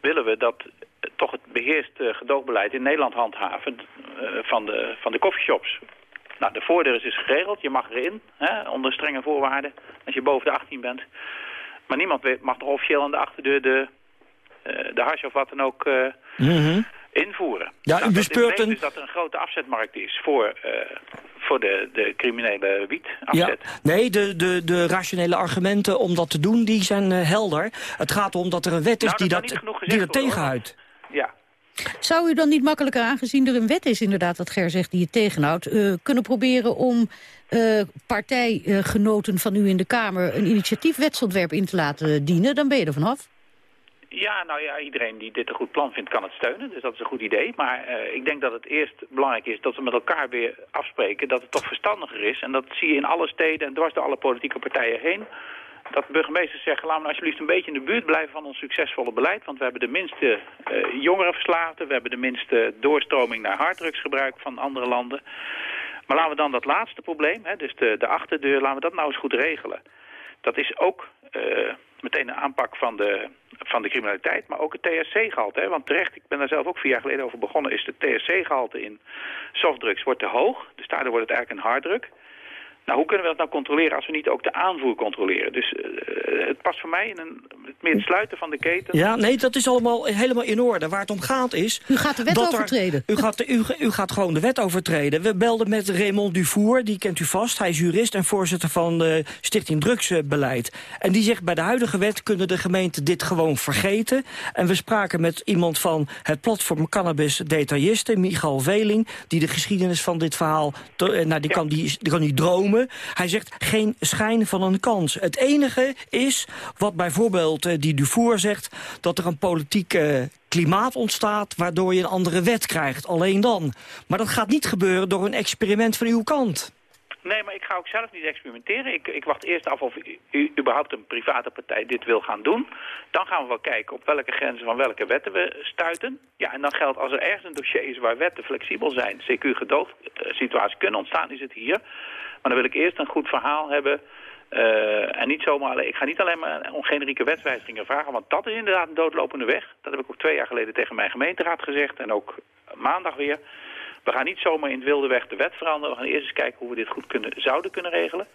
willen we dat toch het beheerst gedoogbeleid in Nederland handhaven uh, van de, van de coffeeshops. Nou, de voordeur is dus geregeld. Je mag erin, hè, onder strenge voorwaarden, als je boven de 18 bent. Maar niemand mag toch officieel aan de achterdeur de, uh, de hash of wat dan ook uh, mm invoeren. Ja, nou, u bespeurt een... dus dat er een grote afzetmarkt is voor, uh, voor de, de criminele wietafzet. Ja, nee, de, de, de rationele argumenten om dat te doen, die zijn uh, helder. Het gaat om dat er een wet is nou, die dat, die dat tegenhoudt. Ja. Zou u dan niet makkelijker, aangezien er een wet is inderdaad, wat Ger zegt, die het tegenhoudt, uh, kunnen proberen om partijgenoten van u in de Kamer een initiatiefwetsontwerp in te laten dienen? Dan ben je er vanaf. Ja, nou ja, iedereen die dit een goed plan vindt kan het steunen. Dus dat is een goed idee. Maar uh, ik denk dat het eerst belangrijk is dat we met elkaar weer afspreken dat het toch verstandiger is. En dat zie je in alle steden en dwars door alle politieke partijen heen. Dat burgemeesters zeggen, laten we alsjeblieft een beetje in de buurt blijven van ons succesvolle beleid. Want we hebben de minste uh, jongerenverslaafden, we hebben de minste doorstroming naar harddrugsgebruik van andere landen. Maar laten we dan dat laatste probleem, hè, dus de, de achterdeur, laten we dat nou eens goed regelen. Dat is ook uh, meteen een aanpak van de, van de criminaliteit, maar ook het THC-gehalte. Want terecht, ik ben daar zelf ook vier jaar geleden over begonnen, is de THC-gehalte in softdrugs wordt te hoog. Dus daardoor wordt het eigenlijk een harddruk. Nou, hoe kunnen we dat nou controleren als we niet ook de aanvoer controleren? Dus uh, het past voor mij in een, meer het sluiten van de keten. Ja, nee, dat is allemaal helemaal in orde. Waar het om gaat is... U gaat de wet overtreden. Er, u, gaat, u, u, gaat gewoon de wet overtreden. We belden met Raymond Dufour, die kent u vast. Hij is jurist en voorzitter van de Stichting Drugsbeleid. En die zegt, bij de huidige wet kunnen de gemeenten dit gewoon vergeten. En we spraken met iemand van het platform Cannabis Detailisten, Michael Veling... die de geschiedenis van dit verhaal, nou, die, ja. kan, die, die kan niet hij zegt geen schijn van een kans. Het enige is wat bijvoorbeeld uh, die Dufour zegt... dat er een politiek uh, klimaat ontstaat waardoor je een andere wet krijgt. Alleen dan. Maar dat gaat niet gebeuren door een experiment van uw kant. Nee, maar ik ga ook zelf niet experimenteren. Ik, ik wacht eerst af of u, überhaupt een private partij dit wil gaan doen. Dan gaan we wel kijken op welke grenzen van welke wetten we stuiten. Ja, en dan geldt als er ergens een dossier is waar wetten flexibel zijn... CQ-gedoogsituaties kunnen ontstaan, is het hier. Maar dan wil ik eerst een goed verhaal hebben... Uh, en niet zomaar, ik ga niet alleen maar om generieke wetswijzigingen vragen, want dat is inderdaad een doodlopende weg. Dat heb ik ook twee jaar geleden tegen mijn gemeenteraad gezegd en ook maandag weer. We gaan niet zomaar in het wilde weg de wet veranderen. We gaan eerst eens kijken hoe we dit goed kunnen, zouden kunnen regelen.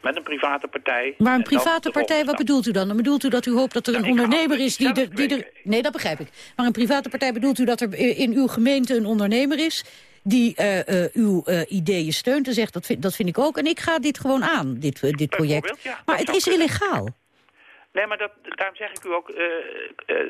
Met een private partij. Maar een private partij, wat bedoelt u dan? Dan bedoelt u dat u hoopt dat er een ondernemer is die er, die er... Nee, dat begrijp ik. Maar een private partij bedoelt u dat er in uw gemeente een ondernemer is die uh, uh, uw uh, ideeën steunt en zegt, dat vind, dat vind ik ook. En ik ga dit gewoon aan, dit, dit project. Ja, maar het is illegaal. Nee, maar dat, daarom zeg ik u ook,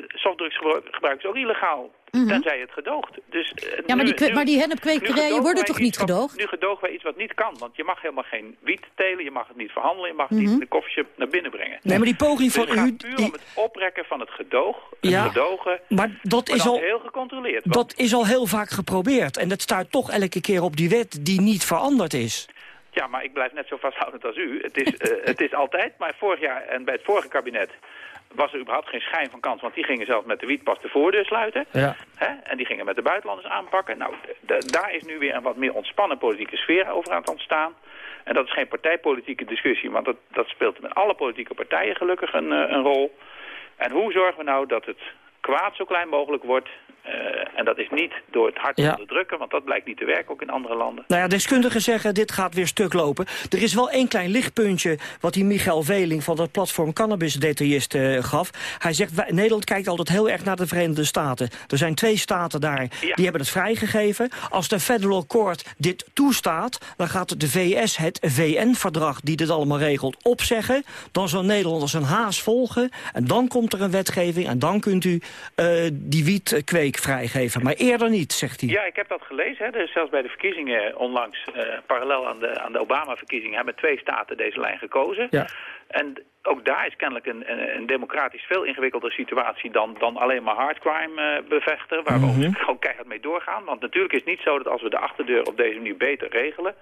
softdrugsgebruik is ook illegaal. Mm -hmm. Tenzij het gedoogt. Dus, ja, maar, nu, die, maar die hennepkwekerijen worden toch niet gedoogd? nu gedogen wij iets wat niet kan. Want je mag helemaal geen wiet telen, je mag het niet verhandelen... je mag het mm -hmm. niet in de koffieshop naar binnen brengen. Nee, maar die poging dus van u... puur om het oprekken van het gedoog, het ja, gedogen... Maar dat maar is al heel gecontroleerd. Want... Dat is al heel vaak geprobeerd. En dat staat toch elke keer op die wet die niet veranderd is. Ja, maar ik blijf net zo vasthoudend als u. Het is, uh, het is altijd, maar vorig jaar en bij het vorige kabinet was er überhaupt geen schijn van kans. Want die gingen zelfs met de wietpas de voordeur sluiten. Ja. Hè? En die gingen met de buitenlanders aanpakken. Nou, daar is nu weer een wat meer ontspannen politieke sfeer over aan het ontstaan. En dat is geen partijpolitieke discussie, want dat, dat speelt met alle politieke partijen gelukkig een, een rol. En hoe zorgen we nou dat het kwaad zo klein mogelijk wordt... Uh, en dat is niet door het hard te Ja. onderdrukken, want dat blijkt niet te werken, ook in andere landen. Nou ja, deskundigen zeggen, dit gaat weer stuk lopen. Er is wel één klein lichtpuntje wat die Michael Veling van dat platform Cannabis Detailist eh, gaf. Hij zegt, wij- Nederland kijkt altijd heel erg naar de Verenigde Staten. Er zijn twee staten daar, die hebben het vrijgegeven. Als de Federal Court dit toestaat, dan gaat de VS het VN-verdrag die dit allemaal regelt opzeggen. Dan zal Nederland als een haas volgen. En dan komt er een wetgeving en dan kunt u eh, die vrijgeven. Maar eerder niet, zegt hij. Ja, ik heb dat gelezen. Hè. Dus zelfs bij de verkiezingen onlangs, eh, parallel aan de, aan de Obama-verkiezingen... hebben twee staten deze lijn gekozen. Ja. En ook daar is kennelijk een, een, een democratisch veel ingewikkelder situatie... dan, dan alleen maar hardcrime eh, bevechten, waar Mhm. we gewoon keihard mee doorgaan. Want natuurlijk is het niet zo dat als we de achterdeur op deze manier beter regelen...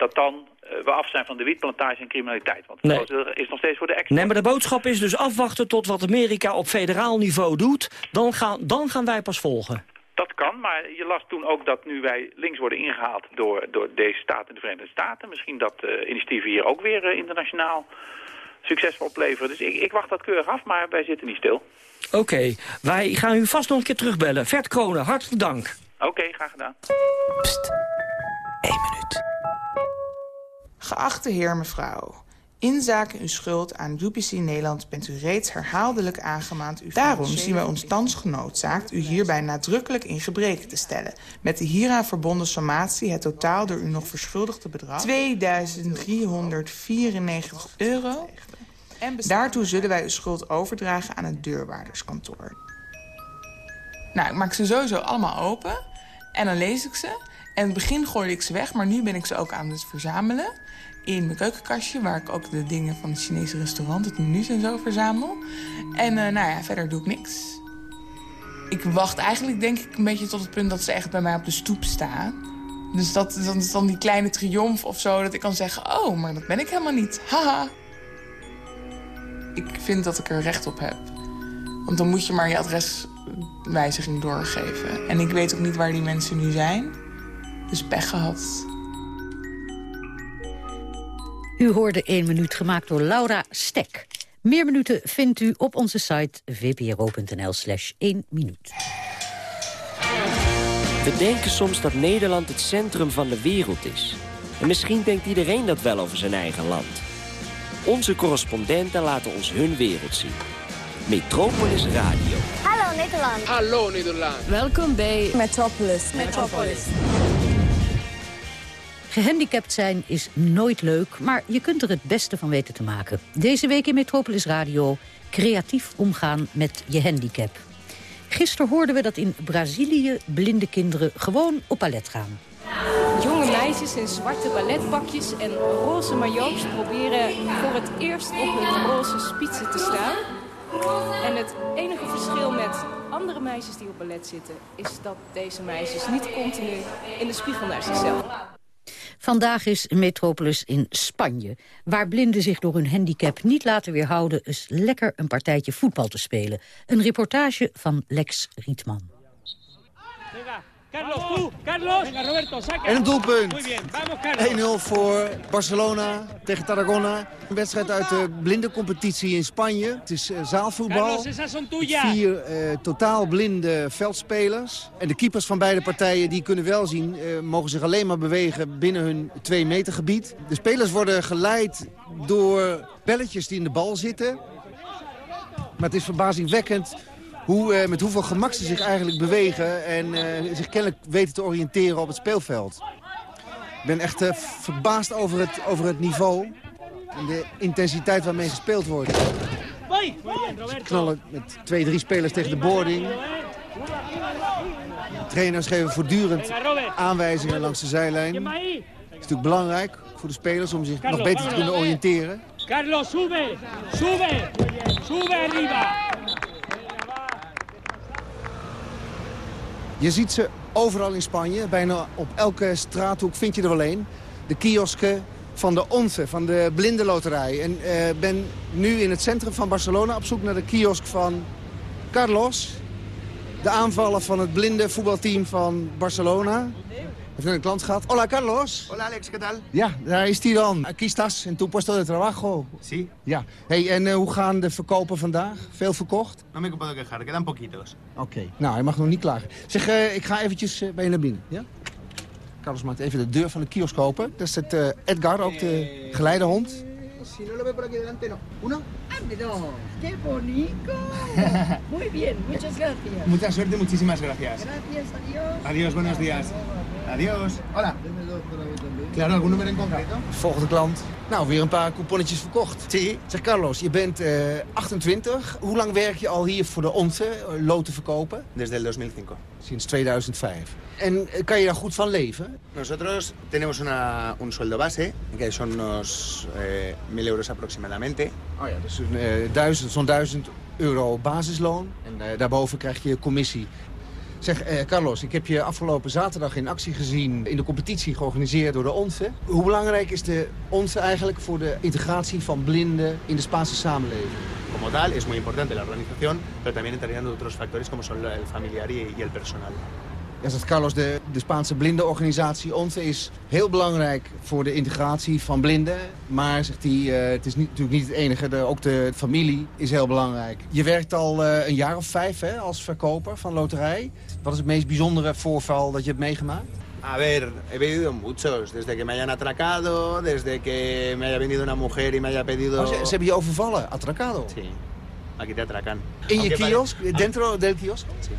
dat dan eh, we af zijn van de wietplantage en criminaliteit. Want Nee. dat is nog steeds voor de export. Nee, maar de boodschap is dus afwachten tot wat Amerika op federaal niveau doet. Dan gaan, dan gaan wij pas volgen. Dat kan, maar je las toen ook dat nu wij links worden ingehaald door, door deze staat en de Verenigde Staten. Misschien dat eh, initiatieven hier ook weer eh, internationaal succesvol opleveren. Dus ik, ik wacht dat keurig af, maar wij zitten niet stil. Oké, wij gaan u vast nog een keer terugbellen. Vert Kronen, hartelijk dank. Oké, graag gedaan. Geachte heer mevrouw, in zaken uw schuld aan UPC Nederland bent u reeds herhaaldelijk aangemaand. U Daarom zien wij ons thans genoodzaakt u hierbij nadrukkelijk in gebreken te stellen. Met de hieraan verbonden sommatie het totaal door u nog verschuldigde bedrag 2394 euro. Daartoe zullen wij uw schuld overdragen aan het deurwaarderskantoor. Nou, ik maak ze sowieso allemaal open. En dan lees ik ze. En in het begin gooide ik ze weg, maar nu ben ik ze ook aan het verzamelen. In mijn keukenkastje, waar ik ook de dingen van het Chinese restaurant, het menus en zo verzamel. En uh, nou ja, verder doe ik niks. Ik wacht eigenlijk denk ik een beetje tot het punt dat ze echt bij mij op de stoep staan. Dus dat, dat is dan die kleine triomf of zo, dat ik kan zeggen... oh, maar dat ben ik helemaal niet. Haha. Ik vind dat ik er recht op heb. Want dan moet je maar je adreswijziging doorgeven. En ik weet ook niet waar die mensen nu zijn. Dus pech gehad. U hoorde 1 minuut gemaakt door Laura Stek. Meer minuten vindt u op onze site vpro.nl slash 1 minuut. We denken soms dat Nederland het centrum van de wereld is. En misschien denkt iedereen dat wel over zijn eigen land. Onze correspondenten laten ons hun wereld zien. Metropolis Radio. Hallo Nederland. Hallo Nederland. Welkom bij Metropolis. Metropolis. Gehandicapt zijn is nooit leuk, maar je kunt er het beste van weten te maken. Deze week in Metropolis Radio creatief omgaan met je handicap. Gisteren hoorden we dat in Brazilië blinde kinderen gewoon op ballet gaan. Jonge meisjes in zwarte balletpakjes en roze maillots proberen voor het eerst op hun roze spitsen te staan. En het enige verschil met andere meisjes die op ballet zitten... is dat deze meisjes niet continu in de spiegel naar zichzelf. Vandaag is Metropolis in Spanje, waar blinden zich door hun handicap niet laten weerhouden eens lekker een partijtje voetbal te spelen. Een reportage van Lex Rietman. Carlos, tú, Carlos. Venga, Roberto, saca. En een doelpunt. 1-0 voor Barcelona tegen Tarragona. Een wedstrijd uit de blinde competitie in Spanje. Het is uh, zaalvoetbal. Vier uh, totaal blinde veldspelers. En de keepers van beide partijen die kunnen wel zien... Uh, mogen zich alleen maar bewegen binnen hun 2 meter gebied. De spelers worden geleid door belletjes die in de bal zitten. Maar het is verbazingwekkend hoe, uh, met hoeveel gemak ze zich eigenlijk bewegen... en uh, zich kennelijk weten te oriënteren op het speelveld. Ik ben echt uh, verbaasd over het, over het niveau en de intensiteit waarmee gespeeld wordt. Ze knallen met twee, drie spelers tegen de boarding. De trainers geven voortdurend aanwijzingen langs de zijlijn. Het is natuurlijk belangrijk voor de spelers om zich nog beter te kunnen oriënteren. Carlos, sube, sube, sube. Je ziet ze overal in Spanje. Bijna op elke straathoek vind je er wel een. De kiosken van de ONCE, van de blinde loterij. En uh, ben nu in het centrum van Barcelona op zoek naar de kiosk van Carlos. De aanvaller van het blinde voetbalteam van Barcelona. Heeft net een klant gehad. Hola Carlos. Hola Alex, ¿qué tal? Ja, daar is hij dan. Aquí estás, en tu puesto de trabajo. Sí. Ja. Hey, en uh, hoe gaan de verkopen vandaag? Veel verkocht? No me puedo quejar, quedan poquitos. Oké. Okay. Nou, hij mag nog niet klagen. Zeg, uh, ik ga eventjes uh, bij je naar binnen. Ja? Carlos maakt even de deur van de kiosk open. Dat is het Edgar, ook de geleidehond. Si no lo ve por aquí delante, no. Uno. ¡Ándelo! ¡Qué bonito! Muy bien, muchas gracias. Mucha suerte, muchísimas gracias. Gracias, adiós. Adiós, buenos días. Adiós. Hola. Claro, ¿algún número en concreto? Volgende klant. Nou, weer een paar couponnetjes verkocht. Sí. Zeg Carlos, je bent uh, 28. Hoe lang werk je al hier voor de ONCE, uh, loten verkopen? Desde el 2005. Sinds 2005. En uh, kan je daar goed van leven? Nosotros tenemos una, un sueldo base, que son unos eh, 1000 euros aproximadamente. Oh ja, dus duizend, zo'n 1000 euro basisloon. En daarboven krijg je commissie. Zeg, eh, Carlos, ik heb je afgelopen zaterdag in actie gezien in de competitie georganiseerd door de ONCE. Hoe belangrijk is de ONCE eigenlijk voor de integratie van blinden in de Spaanse samenleving? Como tal, es muy importante la organización, pero también entrarían otros factores como son el familiar y, y el personal. Ja, zegt Carlos, de, de Spaanse blindenorganisatie ONCE is heel belangrijk voor de integratie van blinden. Maar, zegt hij, uh, het is niet, natuurlijk niet het enige. De, ook de familie is heel belangrijk. Je werkt al uh, een jaar of vijf hè, als verkoper van loterij. Wat is het meest bijzondere voorval dat je hebt meegemaakt? A ver, he pedido muchos. Desde que me hayan atracado, desde que me haya venido una mujer y me haya pedido... Oh, ze, ze hebben je overvallen, atracado? Sí, aquí te atracan. In je kiosk, dentro del kiosk? Sí.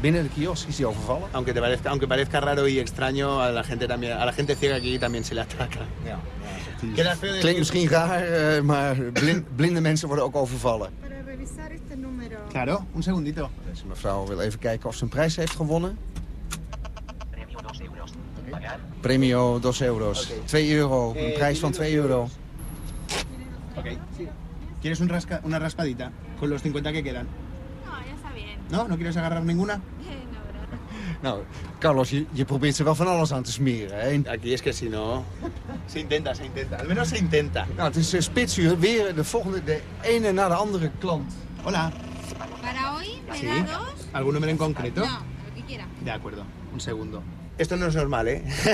Binnen de kiosk is hij overvallen. Aunque, te parezca, aunque parezca raro y extraño, a la gente, también, a la gente ciega aquí también se le. Ja, ja Klinkt misschien raar, uh, maar blind, blinde mensen worden ook overvallen. Claro, un segundito. Deze mevrouw wil even kijken of ze een prijs heeft gewonnen. Premio 2 euros. 2 euro, een prijs van 2 euro. Oké. ¿Quieres un rasca, una raspadita con los 50 que quedan? No. ¿No? ¿No quieres agarrar ninguna? Nou, Carlos, je, je probeert er wel van alles aan te smeren. Hè? Aquí es que si no... Se intenta, se intenta. Al menos se intenta. Nou, het is uh, spitsuur. Weer de volgende, de ene na de andere klant. Hola. Para hoy, me ¿Sí? da dos. ¿Algún número en concreto? No, lo que quiera. De acuerdo. Un segundo. Esto no es normal, ¿eh?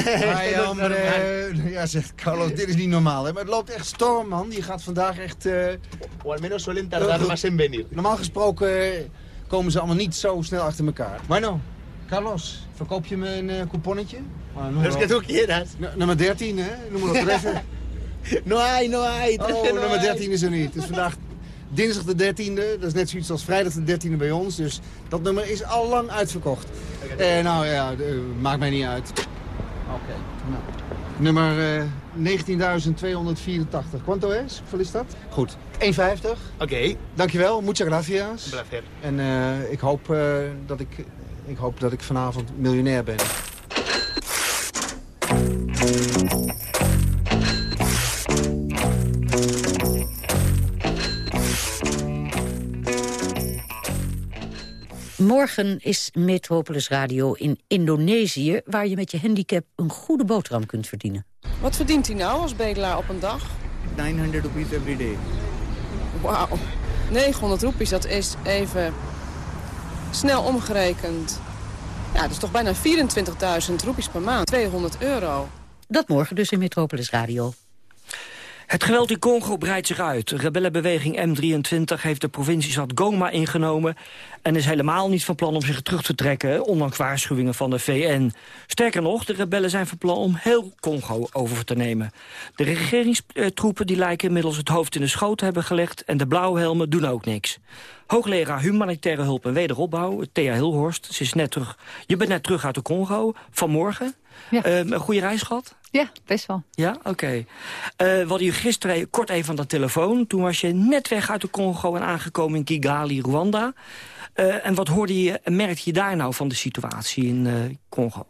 Es hombre. Ja, zegt Carlos, dit is niet normaal. Hè? Maar het loopt echt storm, man. Die gaat vandaag echt... Uh... O al menos suelen tardar más en venir. Normaal gesproken uh, komen ze allemaal niet zo snel achter elkaar. Bueno, Carlos, verkoop je me een uh, couponnetje? Uh, Los que tú quieras. N nummer 13, hè? Nummer 13. no hay, no hay. Oh, no nummer hay. 13 is er niet. Dus vandaag dinsdag de 13e. Dat is net zoiets als vrijdag de 13e bij ons. Dus dat nummer is al lang uitverkocht. Eh, nou ja, uh, maakt mij niet uit. Oké. Okay. Nou. Nummer uh, 19.284. Quanto es? Hoeveel is dat? Goed. 1,50. Oké. Okay. Dankjewel. Muchas gracias. Placer. En uh, ik, hoop, uh, dat ik, ik hoop dat ik vanavond miljonair ben. Morgen is Metropolis Radio in Indonesië... waar je met je handicap een goede boterham kunt verdienen. Wat verdient hij nou als bedelaar op een dag? 900 rupees every day. Wauw. 900 roepies, dat is even snel omgerekend. Ja, dat is toch bijna 24.000 roepies per maand. 200 euro. Dat morgen dus in Metropolis Radio. Het geweld in Congo breidt zich uit. De rebellenbeweging M23 heeft de provinciestad Goma ingenomen... en is helemaal niet van plan om zich terug te trekken... ondanks waarschuwingen van de VN. Sterker nog, de rebellen zijn van plan om heel Congo over te nemen. De regeringstroepen die lijken inmiddels het hoofd in de schoot hebben gelegd... en de blauwhelmen doen ook niks. Hoogleraar Humanitaire Hulp en Wederopbouw, Thea Hilhorst... Ze is net terug, je bent net terug uit de Congo, vanmorgen. Ja. Uh, een goede reis gehad? Ja, best wel. Ja, oké. Okay. Uh, we hadden je gisteren kort even aan de telefoon. Toen was je net weg uit de Congo en aangekomen in Kigali, Rwanda. Uh, en wat hoorde je en merkte je daar nou van de situatie in uh, Congo?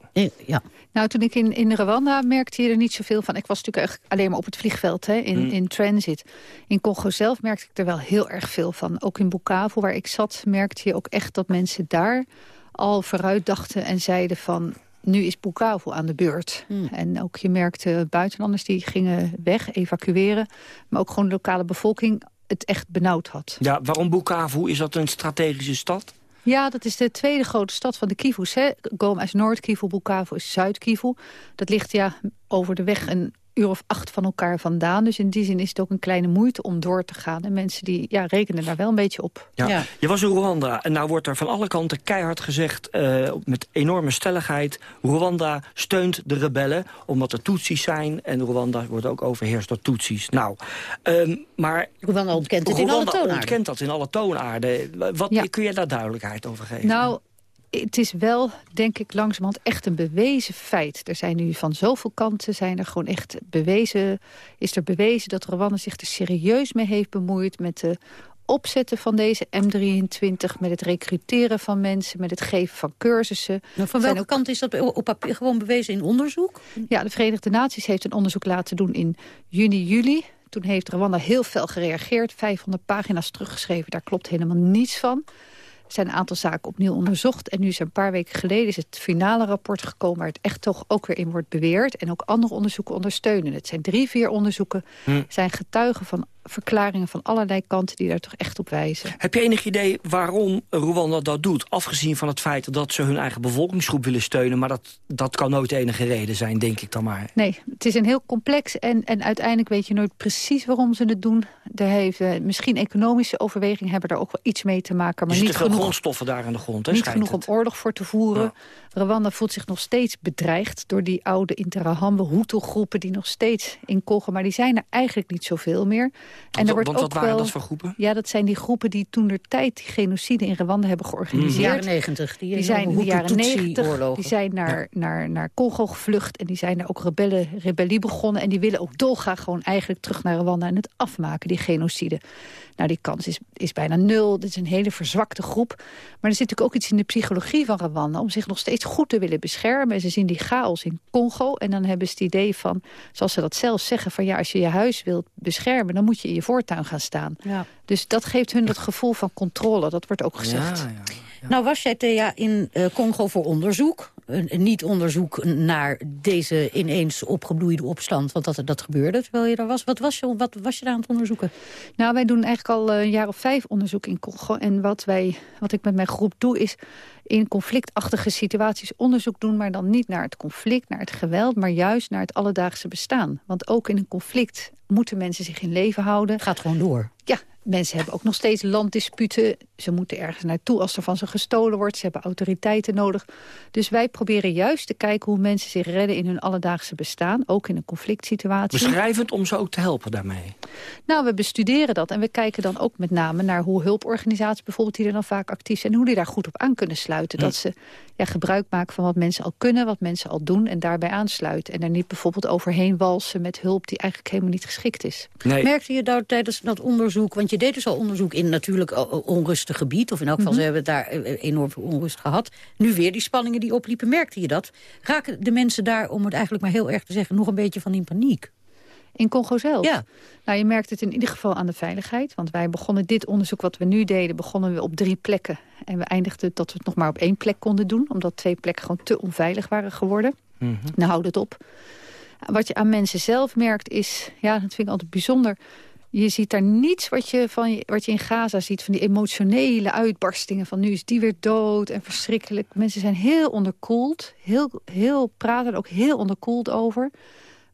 Ja. Nou, toen ik in, in Rwanda merkte je er niet zoveel van. Ik was natuurlijk echt alleen maar op het vliegveld, hè, in, mm. in transit. In Congo zelf merkte ik er wel heel erg veel van. Ook in Bukavu, waar ik zat, merkte je ook echt dat mensen daar al vooruit dachten en zeiden van nu is Bukavu aan de beurt. Hmm. En ook je merkte buitenlanders die gingen weg, evacueren. Maar ook gewoon de lokale bevolking het echt benauwd had. Ja, waarom Bukavu? Is dat een strategische stad? Ja, dat is de tweede grote stad van de Kivus. Hè. Goma is Noord-Kivu, Bukavu is Zuid-Kivu. Dat ligt ja over de weg een uur of acht van elkaar vandaan. Dus in die zin is het ook een kleine moeite om door te gaan. En mensen die ja, rekenen daar wel een beetje op. Ja. ja. Je was in Rwanda en nou wordt er van alle kanten keihard gezegd... Uh, met enorme stelligheid... Rwanda steunt de rebellen omdat er Tutsis zijn... en Rwanda wordt ook overheerst door Tutsis. Nou, um, maar... Rwanda ontkent het in alle toonaarden. ontkent dat in alle toonaarden. Wat ja. kun je daar duidelijkheid over geven? Nou, het is wel, denk ik, langzamerhand echt een bewezen feit. Er zijn nu van zoveel kanten, zijn er gewoon echt bewezen, is er bewezen dat Rwanda zich er serieus mee heeft bemoeid met de opzetten van deze M23, met het recruteren van mensen, met het geven van cursussen. Nou, van welke ook... kant is dat op papier gewoon bewezen in onderzoek? Ja, de Verenigde Naties heeft een onderzoek laten doen in juni, juli. Toen heeft Rwanda heel fel gereageerd, 500 pagina's teruggeschreven, daar klopt helemaal niets van. Zijn een aantal zaken opnieuw onderzocht. En nu is een paar weken geleden is het finale rapport gekomen... waar het echt toch ook weer in wordt beweerd. En ook andere onderzoeken ondersteunen. Het zijn drie, vier onderzoeken. Hm. zijn getuigen van verklaringen van allerlei kanten die daar toch echt op wijzen. Heb je enig idee waarom Rwanda dat doet? Afgezien van het feit dat ze hun eigen bevolkingsgroep willen steunen... maar dat, dat kan nooit de enige reden zijn, denk ik dan maar. Nee, het is een heel complex en, en uiteindelijk weet je nooit precies waarom ze het doen. Er heeft, uh, misschien economische overwegingen hebben daar ook wel iets mee te maken. Maar er niet veel genoeg, grondstoffen daar aan de grond, hè, Niet genoeg het. om oorlog voor te voeren. Ja. Rwanda voelt zich nog steeds bedreigd door die oude Interahamwe Hutu-groepen... die nog steeds in Congo, maar die zijn er eigenlijk niet zoveel meer. En er wordt want wat waren dat voor groepen? Ja, dat zijn die groepen die toen de tijd die genocide in Rwanda hebben georganiseerd. In de jaren negentig. Die, die zijn in de jaren negentig. Die zijn naar, naar, naar Congo gevlucht en die zijn daar ook rebellen, rebellie begonnen. En die willen ook dolgraag gewoon eigenlijk terug naar Rwanda en het afmaken, die genocide. Nou, die kans is, is bijna nul. Dit is een hele verzwakte groep. Maar er zit natuurlijk ook iets in de psychologie van Rwanda... om zich nog steeds goed te willen beschermen. En ze zien die chaos in Congo. En dan hebben ze het idee van, zoals ze dat zelf zeggen... van ja, als je je huis wilt beschermen... dan moet je in je voortuin gaan staan. Ja. Dus dat geeft hun het gevoel van controle. Dat wordt ook gezegd. Ja, ja, nou was jij, Thea, in uh, Congo voor onderzoek niet-onderzoek naar deze ineens opgebloeide opstand. Want dat, dat gebeurde terwijl je daar was. Wat was je, wat was je daar aan het onderzoeken? Nou, wij doen eigenlijk al een jaar of vijf onderzoek in Congo. En wat, wij, wat ik met mijn groep doe is in conflictachtige situaties onderzoek doen... maar dan niet naar het conflict, naar het geweld... maar juist naar het alledaagse bestaan. Want ook in een conflict moeten mensen zich in leven houden. Gaat gewoon door. Ja, Mensen hebben ook nog steeds landdisputen. Ze moeten ergens naartoe als er van ze gestolen wordt. Ze hebben autoriteiten nodig. Dus wij proberen juist te kijken hoe mensen zich redden in hun alledaagse bestaan. Ook in een conflict situatie. Beschrijvend om ze ook te helpen daarmee? Nou, we bestuderen dat. En we kijken dan ook met name naar hoe hulporganisaties bijvoorbeeld... die er dan vaak actief zijn, hoe die daar goed op aan kunnen sluiten. Dat ze ja, gebruik maken van wat mensen al kunnen, wat mensen al doen... en daarbij aansluiten. En er niet bijvoorbeeld overheen walsen met hulp die eigenlijk helemaal niet geschikt is. Nee. Merkte je daar tijdens dat onderzoek... want je deed dus al onderzoek in natuurlijk onrustig gebied... of in elk geval, ze mhm. hebben daar eh, enorm veel onrust gehad. Nu weer die spanningen die opliepen, merkte je dat? Raken de mensen daar, om het eigenlijk maar heel erg te zeggen... nog een beetje van in paniek? In Congo zelf? Ja. Nou, je merkt het in ieder geval aan de veiligheid. Want wij begonnen dit onderzoek wat we nu deden... begonnen we op drie plekken. En we eindigden dat we het nog maar op één plek konden doen. Omdat twee plekken gewoon te onveilig waren geworden. Mm -hmm. Nou, houd het op. Wat je aan mensen zelf merkt is... Ja, dat vind ik altijd bijzonder... Je ziet daar niets wat je, van, wat je in Gaza ziet... van die emotionele uitbarstingen van nu is die weer dood en verschrikkelijk. Mensen zijn heel onderkoeld, heel, heel praten er ook heel onderkoeld over...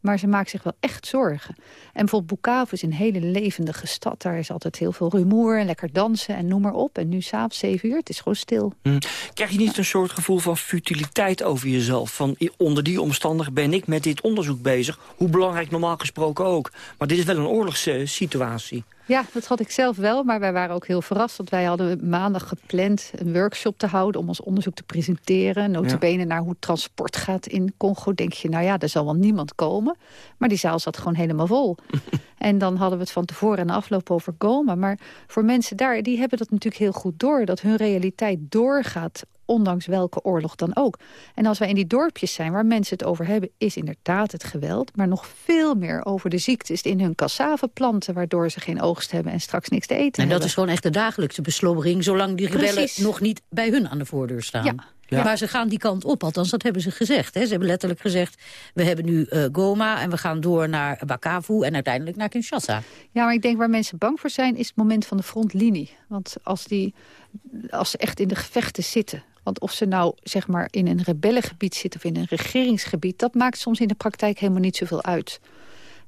Maar ze maakt zich wel echt zorgen. En bijvoorbeeld Bukavu is een hele levendige stad. Daar is altijd heel veel rumoer en lekker dansen en noem maar op. En nu s'avonds zeven uur, het is gewoon stil. Hm. Krijg je niet een soort gevoel van futiliteit over jezelf? Van onder die omstandigheden ben ik met dit onderzoek bezig. Hoe belangrijk normaal gesproken ook. Maar dit is wel een oorlogssituatie. Ja, dat had ik zelf wel, maar wij waren ook heel verrast. Want wij hadden maandag gepland een workshop te houden... om ons onderzoek te presenteren. Notabene naar hoe transport gaat in Congo. Denk je, nou ja, er zal wel niemand komen. Maar die zaal zat gewoon helemaal vol. en dan hadden we het van tevoren en afloop over Goma. Maar voor mensen daar, die hebben dat natuurlijk heel goed door. Dat hun realiteit doorgaat ondanks welke oorlog dan ook. En als wij in die dorpjes zijn waar mensen het over hebben... is inderdaad het geweld, maar nog veel meer over de ziektes... in hun cassavenplanten, waardoor ze geen oogst hebben... en straks niks te eten En dat is gewoon echt de dagelijkse beslommering... zolang die rebellen nog niet bij hun aan de voordeur staan. Ja. Maar ze gaan die kant op, althans dat hebben ze gezegd. Hè. Ze hebben letterlijk gezegd, we hebben nu uh, Goma... en we gaan door naar Bakavu en uiteindelijk naar Kinshasa. Ja, maar ik denk waar mensen bang voor zijn... is het moment van de frontlinie. Want als, die, als ze echt in de gevechten zitten... Want of ze nou zeg maar in een rebellengebied zitten of in een regeringsgebied... dat maakt soms in de praktijk helemaal niet zoveel uit.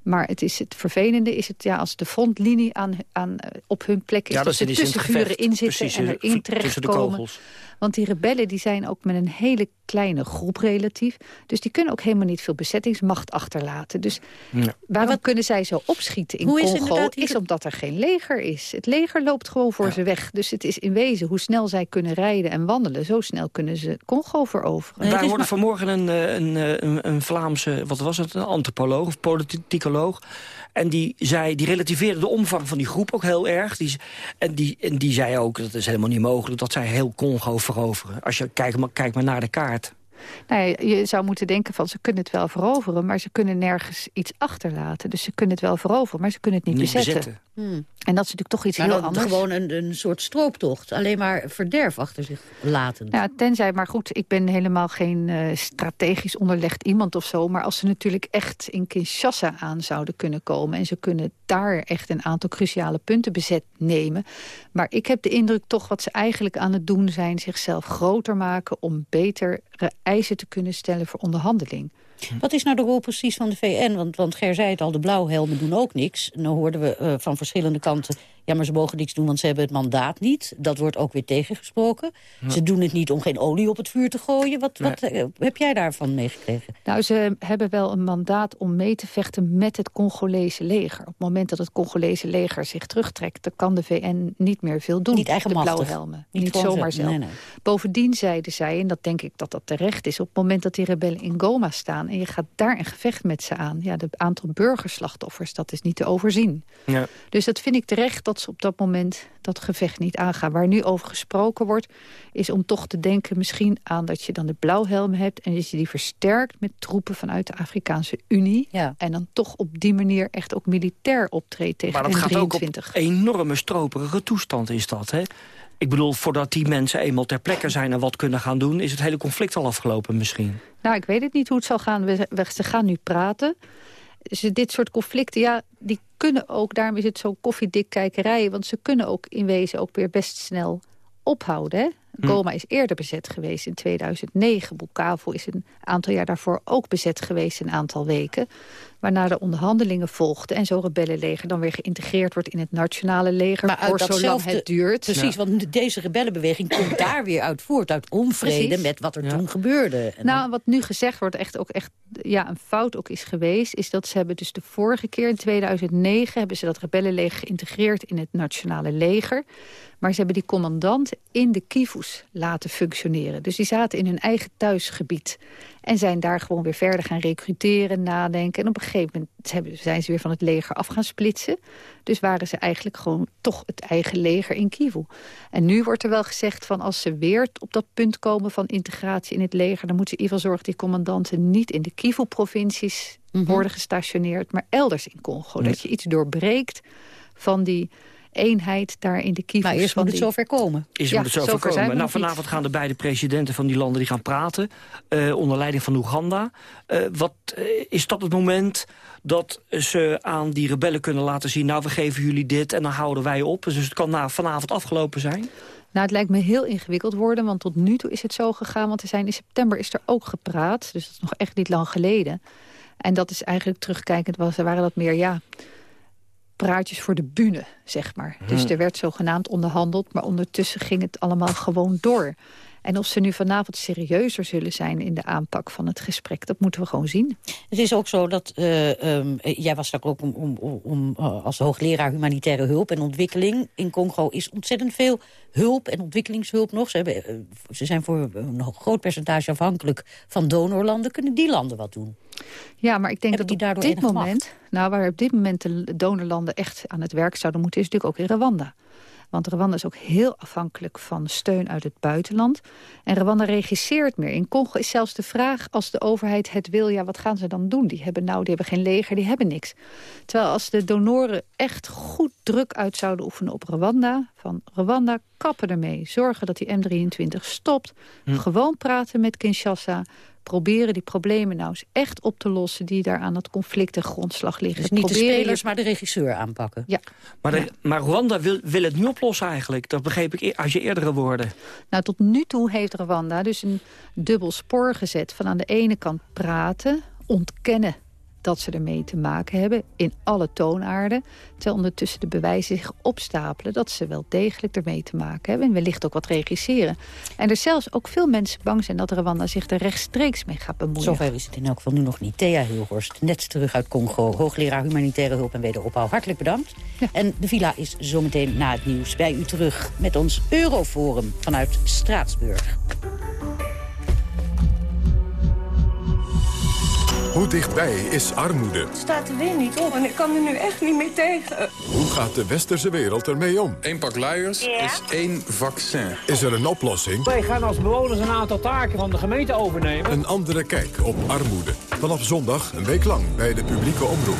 Maar het, is het vervelende is het ja, als de frontlinie aan, aan, eh, op hun plek is... Ja, dat ze tussen in zitten en erin terechtkomen. Want die rebellen die zijn ook met een hele kleine groep relatief. Dus die kunnen ook helemaal niet veel bezettingsmacht achterlaten. Dus waarom wat, kunnen zij zo opschieten in Congo? Is, is, omdat er geen leger is. Het leger loopt gewoon voor ze weg. Dus het is in wezen hoe snel zij kunnen rijden en wandelen. Zo snel kunnen ze Congo veroveren. Nee, Wij hoorden vanmorgen een, eh, een, eh, een, een Vlaamse, wat was het, een antropoloog of politicoloog en die, zei, die relativeerde de omvang van die groep ook heel erg. Die, en, die, en die zei ook, dat is helemaal niet mogelijk... dat zij heel Congo veroveren. Als je kijkt maar, kijk maar naar de kaart. Nou je zou moeten denken van ze kunnen het wel veroveren... maar ze kunnen nergens iets achterlaten. Dus ze kunnen het wel veroveren, maar ze kunnen het niet, niet bezetten. Hmm. En dat is natuurlijk toch iets maar heel anders. gewoon een, een soort strooptocht. Alleen maar verderf achter zich laten. Ja, tenzij, maar goed, ik ben helemaal geen uh, strategisch onderlegd iemand of zo. Maar als ze natuurlijk echt in Kinshasa aan zouden kunnen komen... en ze kunnen daar echt een aantal cruciale punten bezet nemen. Maar ik heb de indruk toch wat ze eigenlijk aan het doen zijn... zichzelf groter maken om betere eisen te kunnen stellen voor onderhandeling. Wat is nou de rol precies van de VN? Want, want Ger zei het al, de blauwhelmen doen ook niks. Dan hoorden we uh, van verschillende kanten... Ja, maar ze mogen niets doen, want ze hebben het mandaat niet. Dat wordt ook weer tegengesproken. Ze doen het niet om geen olie op het vuur te gooien. Wat, wat eh, heb jij daarvan meegekregen? Nou, ze hebben wel een mandaat om mee te vechten met het Congolese leger. Op het moment dat het Congolese leger zich terugtrekt... dan kan de VN niet meer veel doen. Niet eigenmachtig. De blauwhelmen. Niet, niet zomaar zelf. Nee, nee. Bovendien zeiden zij, en dat denk ik dat dat terecht is... op het moment dat die rebellen in Goma staan... en je gaat daar een gevecht met ze aan... ja, het aantal burgerslachtoffers, dat is niet te overzien. Ja. Dus dat vind ik terecht dat ze op dat moment dat gevecht niet aangaan. Waar nu over gesproken wordt, is om toch te denken misschien aan dat je dan de blauwhelmen hebt... en dat je die versterkt met troepen vanuit de Afrikaanse Unie. Ja. En dan toch op die manier echt ook militair optreedt tegen Maar dat gaat ook op enorme stroperige toestand is dat, hè? Ik bedoel, voordat die mensen eenmaal ter plekke zijn en wat kunnen gaan doen... is het hele conflict al afgelopen misschien. Nou, ik weet het niet hoe het zal gaan. We, we, ze gaan nu praten. Dus dit soort conflicten, ja, die kunnen ook... daarom is het zo koffiedik kijkerij... want ze kunnen ook in wezen ook weer best snel ophouden. Hè? Hm. Goma is eerder bezet geweest in 2009. Bukavu is een aantal jaar daarvoor ook bezet geweest een aantal weken. Waarna de onderhandelingen volgden en zo'n rebellenleger dan weer geïntegreerd wordt in het nationale leger maar voor zolang het duurt. Precies, want deze rebellenbeweging komt daar weer uit voort, uit onvrede met wat er toen gebeurde. En nou, wat nu gezegd wordt, echt ook echt ja, een fout ook is geweest, is dat ze hebben dus de vorige keer in 2009 hebben ze dat rebellenleger geïntegreerd in het nationale leger. Maar ze hebben die commandant in de Laten functioneren. Dus die zaten in hun eigen thuisgebied. En zijn daar gewoon weer verder gaan recruteren, nadenken. En op een gegeven moment zijn ze weer van het leger af gaan splitsen. Dus waren ze eigenlijk gewoon toch het eigen leger in Kivu. En nu wordt er wel gezegd van als ze weer op dat punt komen van integratie in het leger... dan moeten ze in ieder geval zorgen dat die commandanten niet in de Kivu-provincies mhm. worden gestationeerd... maar elders in Congo. Dat je iets doorbreekt van die eenheid daar in de kievels. Maar eerst moet het zover komen. Is ja, moet het zover, komen. Nou, vanavond gaan de beide presidenten van die landen die gaan praten. Uh, onder leiding van Oeganda. Uh, wat uh, is dat het moment dat ze aan die rebellen kunnen laten zien... nou, we geven jullie dit en dan houden wij op. Dus het kan na, vanavond afgelopen zijn? Nou, het lijkt me heel ingewikkeld worden, want tot nu toe is het zo gegaan. Want er zijn, in september is er ook gepraat, dus dat is nog echt niet lang geleden. En dat is eigenlijk terugkijkend, was, waren dat meer, ja praatjes voor de bühne, zeg maar. Dus hmm. er werd zogenaamd onderhandeld, maar ondertussen ging het allemaal gewoon door. En of ze nu vanavond serieuzer zullen zijn in de aanpak van het gesprek... dat moeten we gewoon zien. Het is ook zo dat... Uh, um, jij was daar ook om, om, om, uh, als hoogleraar humanitaire hulp en ontwikkeling. In Congo is ontzettend veel hulp en ontwikkelingshulp nog. Ze, hebben, uh, ze zijn voor een groot percentage afhankelijk van donorlanden. Kunnen die landen wat doen? Ja, maar ik denk dat op dit moment... Nou, waar op dit moment de donorlanden echt aan het werk zouden moeten... is natuurlijk ook in Rwanda. Want Rwanda is ook heel afhankelijk van steun uit het buitenland. En Rwanda regisseert meer. In Congo is zelfs de vraag, als de overheid het wil... ja, wat gaan ze dan doen? Die hebben nou, die hebben geen leger, die hebben niks. Terwijl als de donoren echt goed druk uit zouden oefenen op Rwanda... van Rwanda, kappen ermee. Zorgen dat die M23 stopt. Hm. Gewoon praten met Kinshasa proberen die problemen nou eens echt op te lossen... die daar aan het conflict en grondslag liggen. Dus niet de spelers, maar de regisseur aanpakken. Ja. Maar, maar Rwanda wil, wil het nu oplossen eigenlijk. Dat begreep ik uit je eerdere woorden. Nou, tot nu toe heeft Rwanda dus een dubbel spoor gezet... van aan de ene kant praten, ontkennen dat ze ermee te maken hebben in alle toonaarden. Terwijl ondertussen de bewijzen zich opstapelen dat ze wel degelijk ermee te maken hebben. En wellicht ook wat regisseren. En er zelfs ook veel mensen bang zijn dat Rwanda zich er rechtstreeks mee gaat bemoeien. Zover is het in elk geval nu nog niet. Thea Hilhorst, net terug uit Congo. Hoogleraar Humanitaire Hulp en Wederopbouw. Hartelijk bedankt. En de villa is zometeen na het nieuws bij u terug met ons Euroforum vanuit Straatsburg. Hoe dichtbij is armoede? Het staat er weer niet op en ik kan er nu echt niet meer tegen. Hoe gaat de westerse wereld ermee om? Eén pak luiers is één vaccin. Is er een oplossing? Wij gaan als bewoners een aantal taken van de gemeente overnemen. Een andere kijk op armoede. Vanaf zondag een week lang bij de publieke omroep.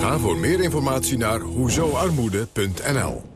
Ga voor meer informatie naar hoezoarmoede.nl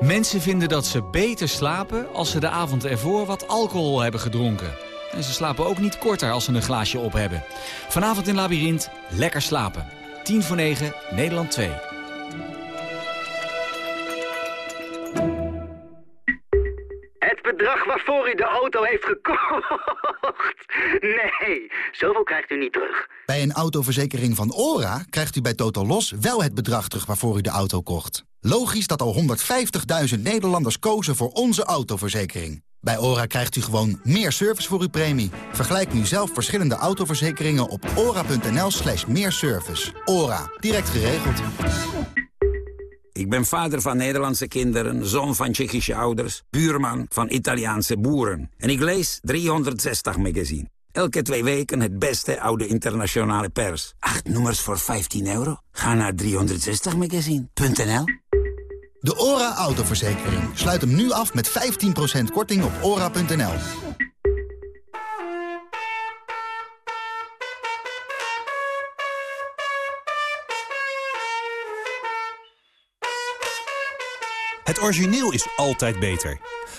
Mensen vinden dat ze beter slapen als ze de avond ervoor wat alcohol hebben gedronken. En ze slapen ook niet korter als ze een glaasje op hebben. Vanavond in Labyrinth, lekker slapen. 10 voor 9, Nederland 2. Het bedrag waarvoor u de auto heeft gekocht. Nee, zoveel krijgt u niet terug. Bij een autoverzekering van ORA krijgt u bij Total Los wel het bedrag terug waarvoor u de auto kocht. Logisch dat al 150.000 Nederlanders kozen voor onze autoverzekering. Bij ORA krijgt u gewoon meer service voor uw premie. Vergelijk nu zelf verschillende autoverzekeringen op ora.nl slash meer service. ORA, direct geregeld. Ik ben vader van Nederlandse kinderen, zoon van Tsjechische ouders... buurman van Italiaanse boeren. En ik lees 360 magazine. Elke twee weken het beste oude internationale pers. Acht nummers voor 15 euro? Ga naar 360magazine.nl De ORA autoverzekering. Sluit hem nu af met 15% korting op ora.nl. Het origineel is altijd beter.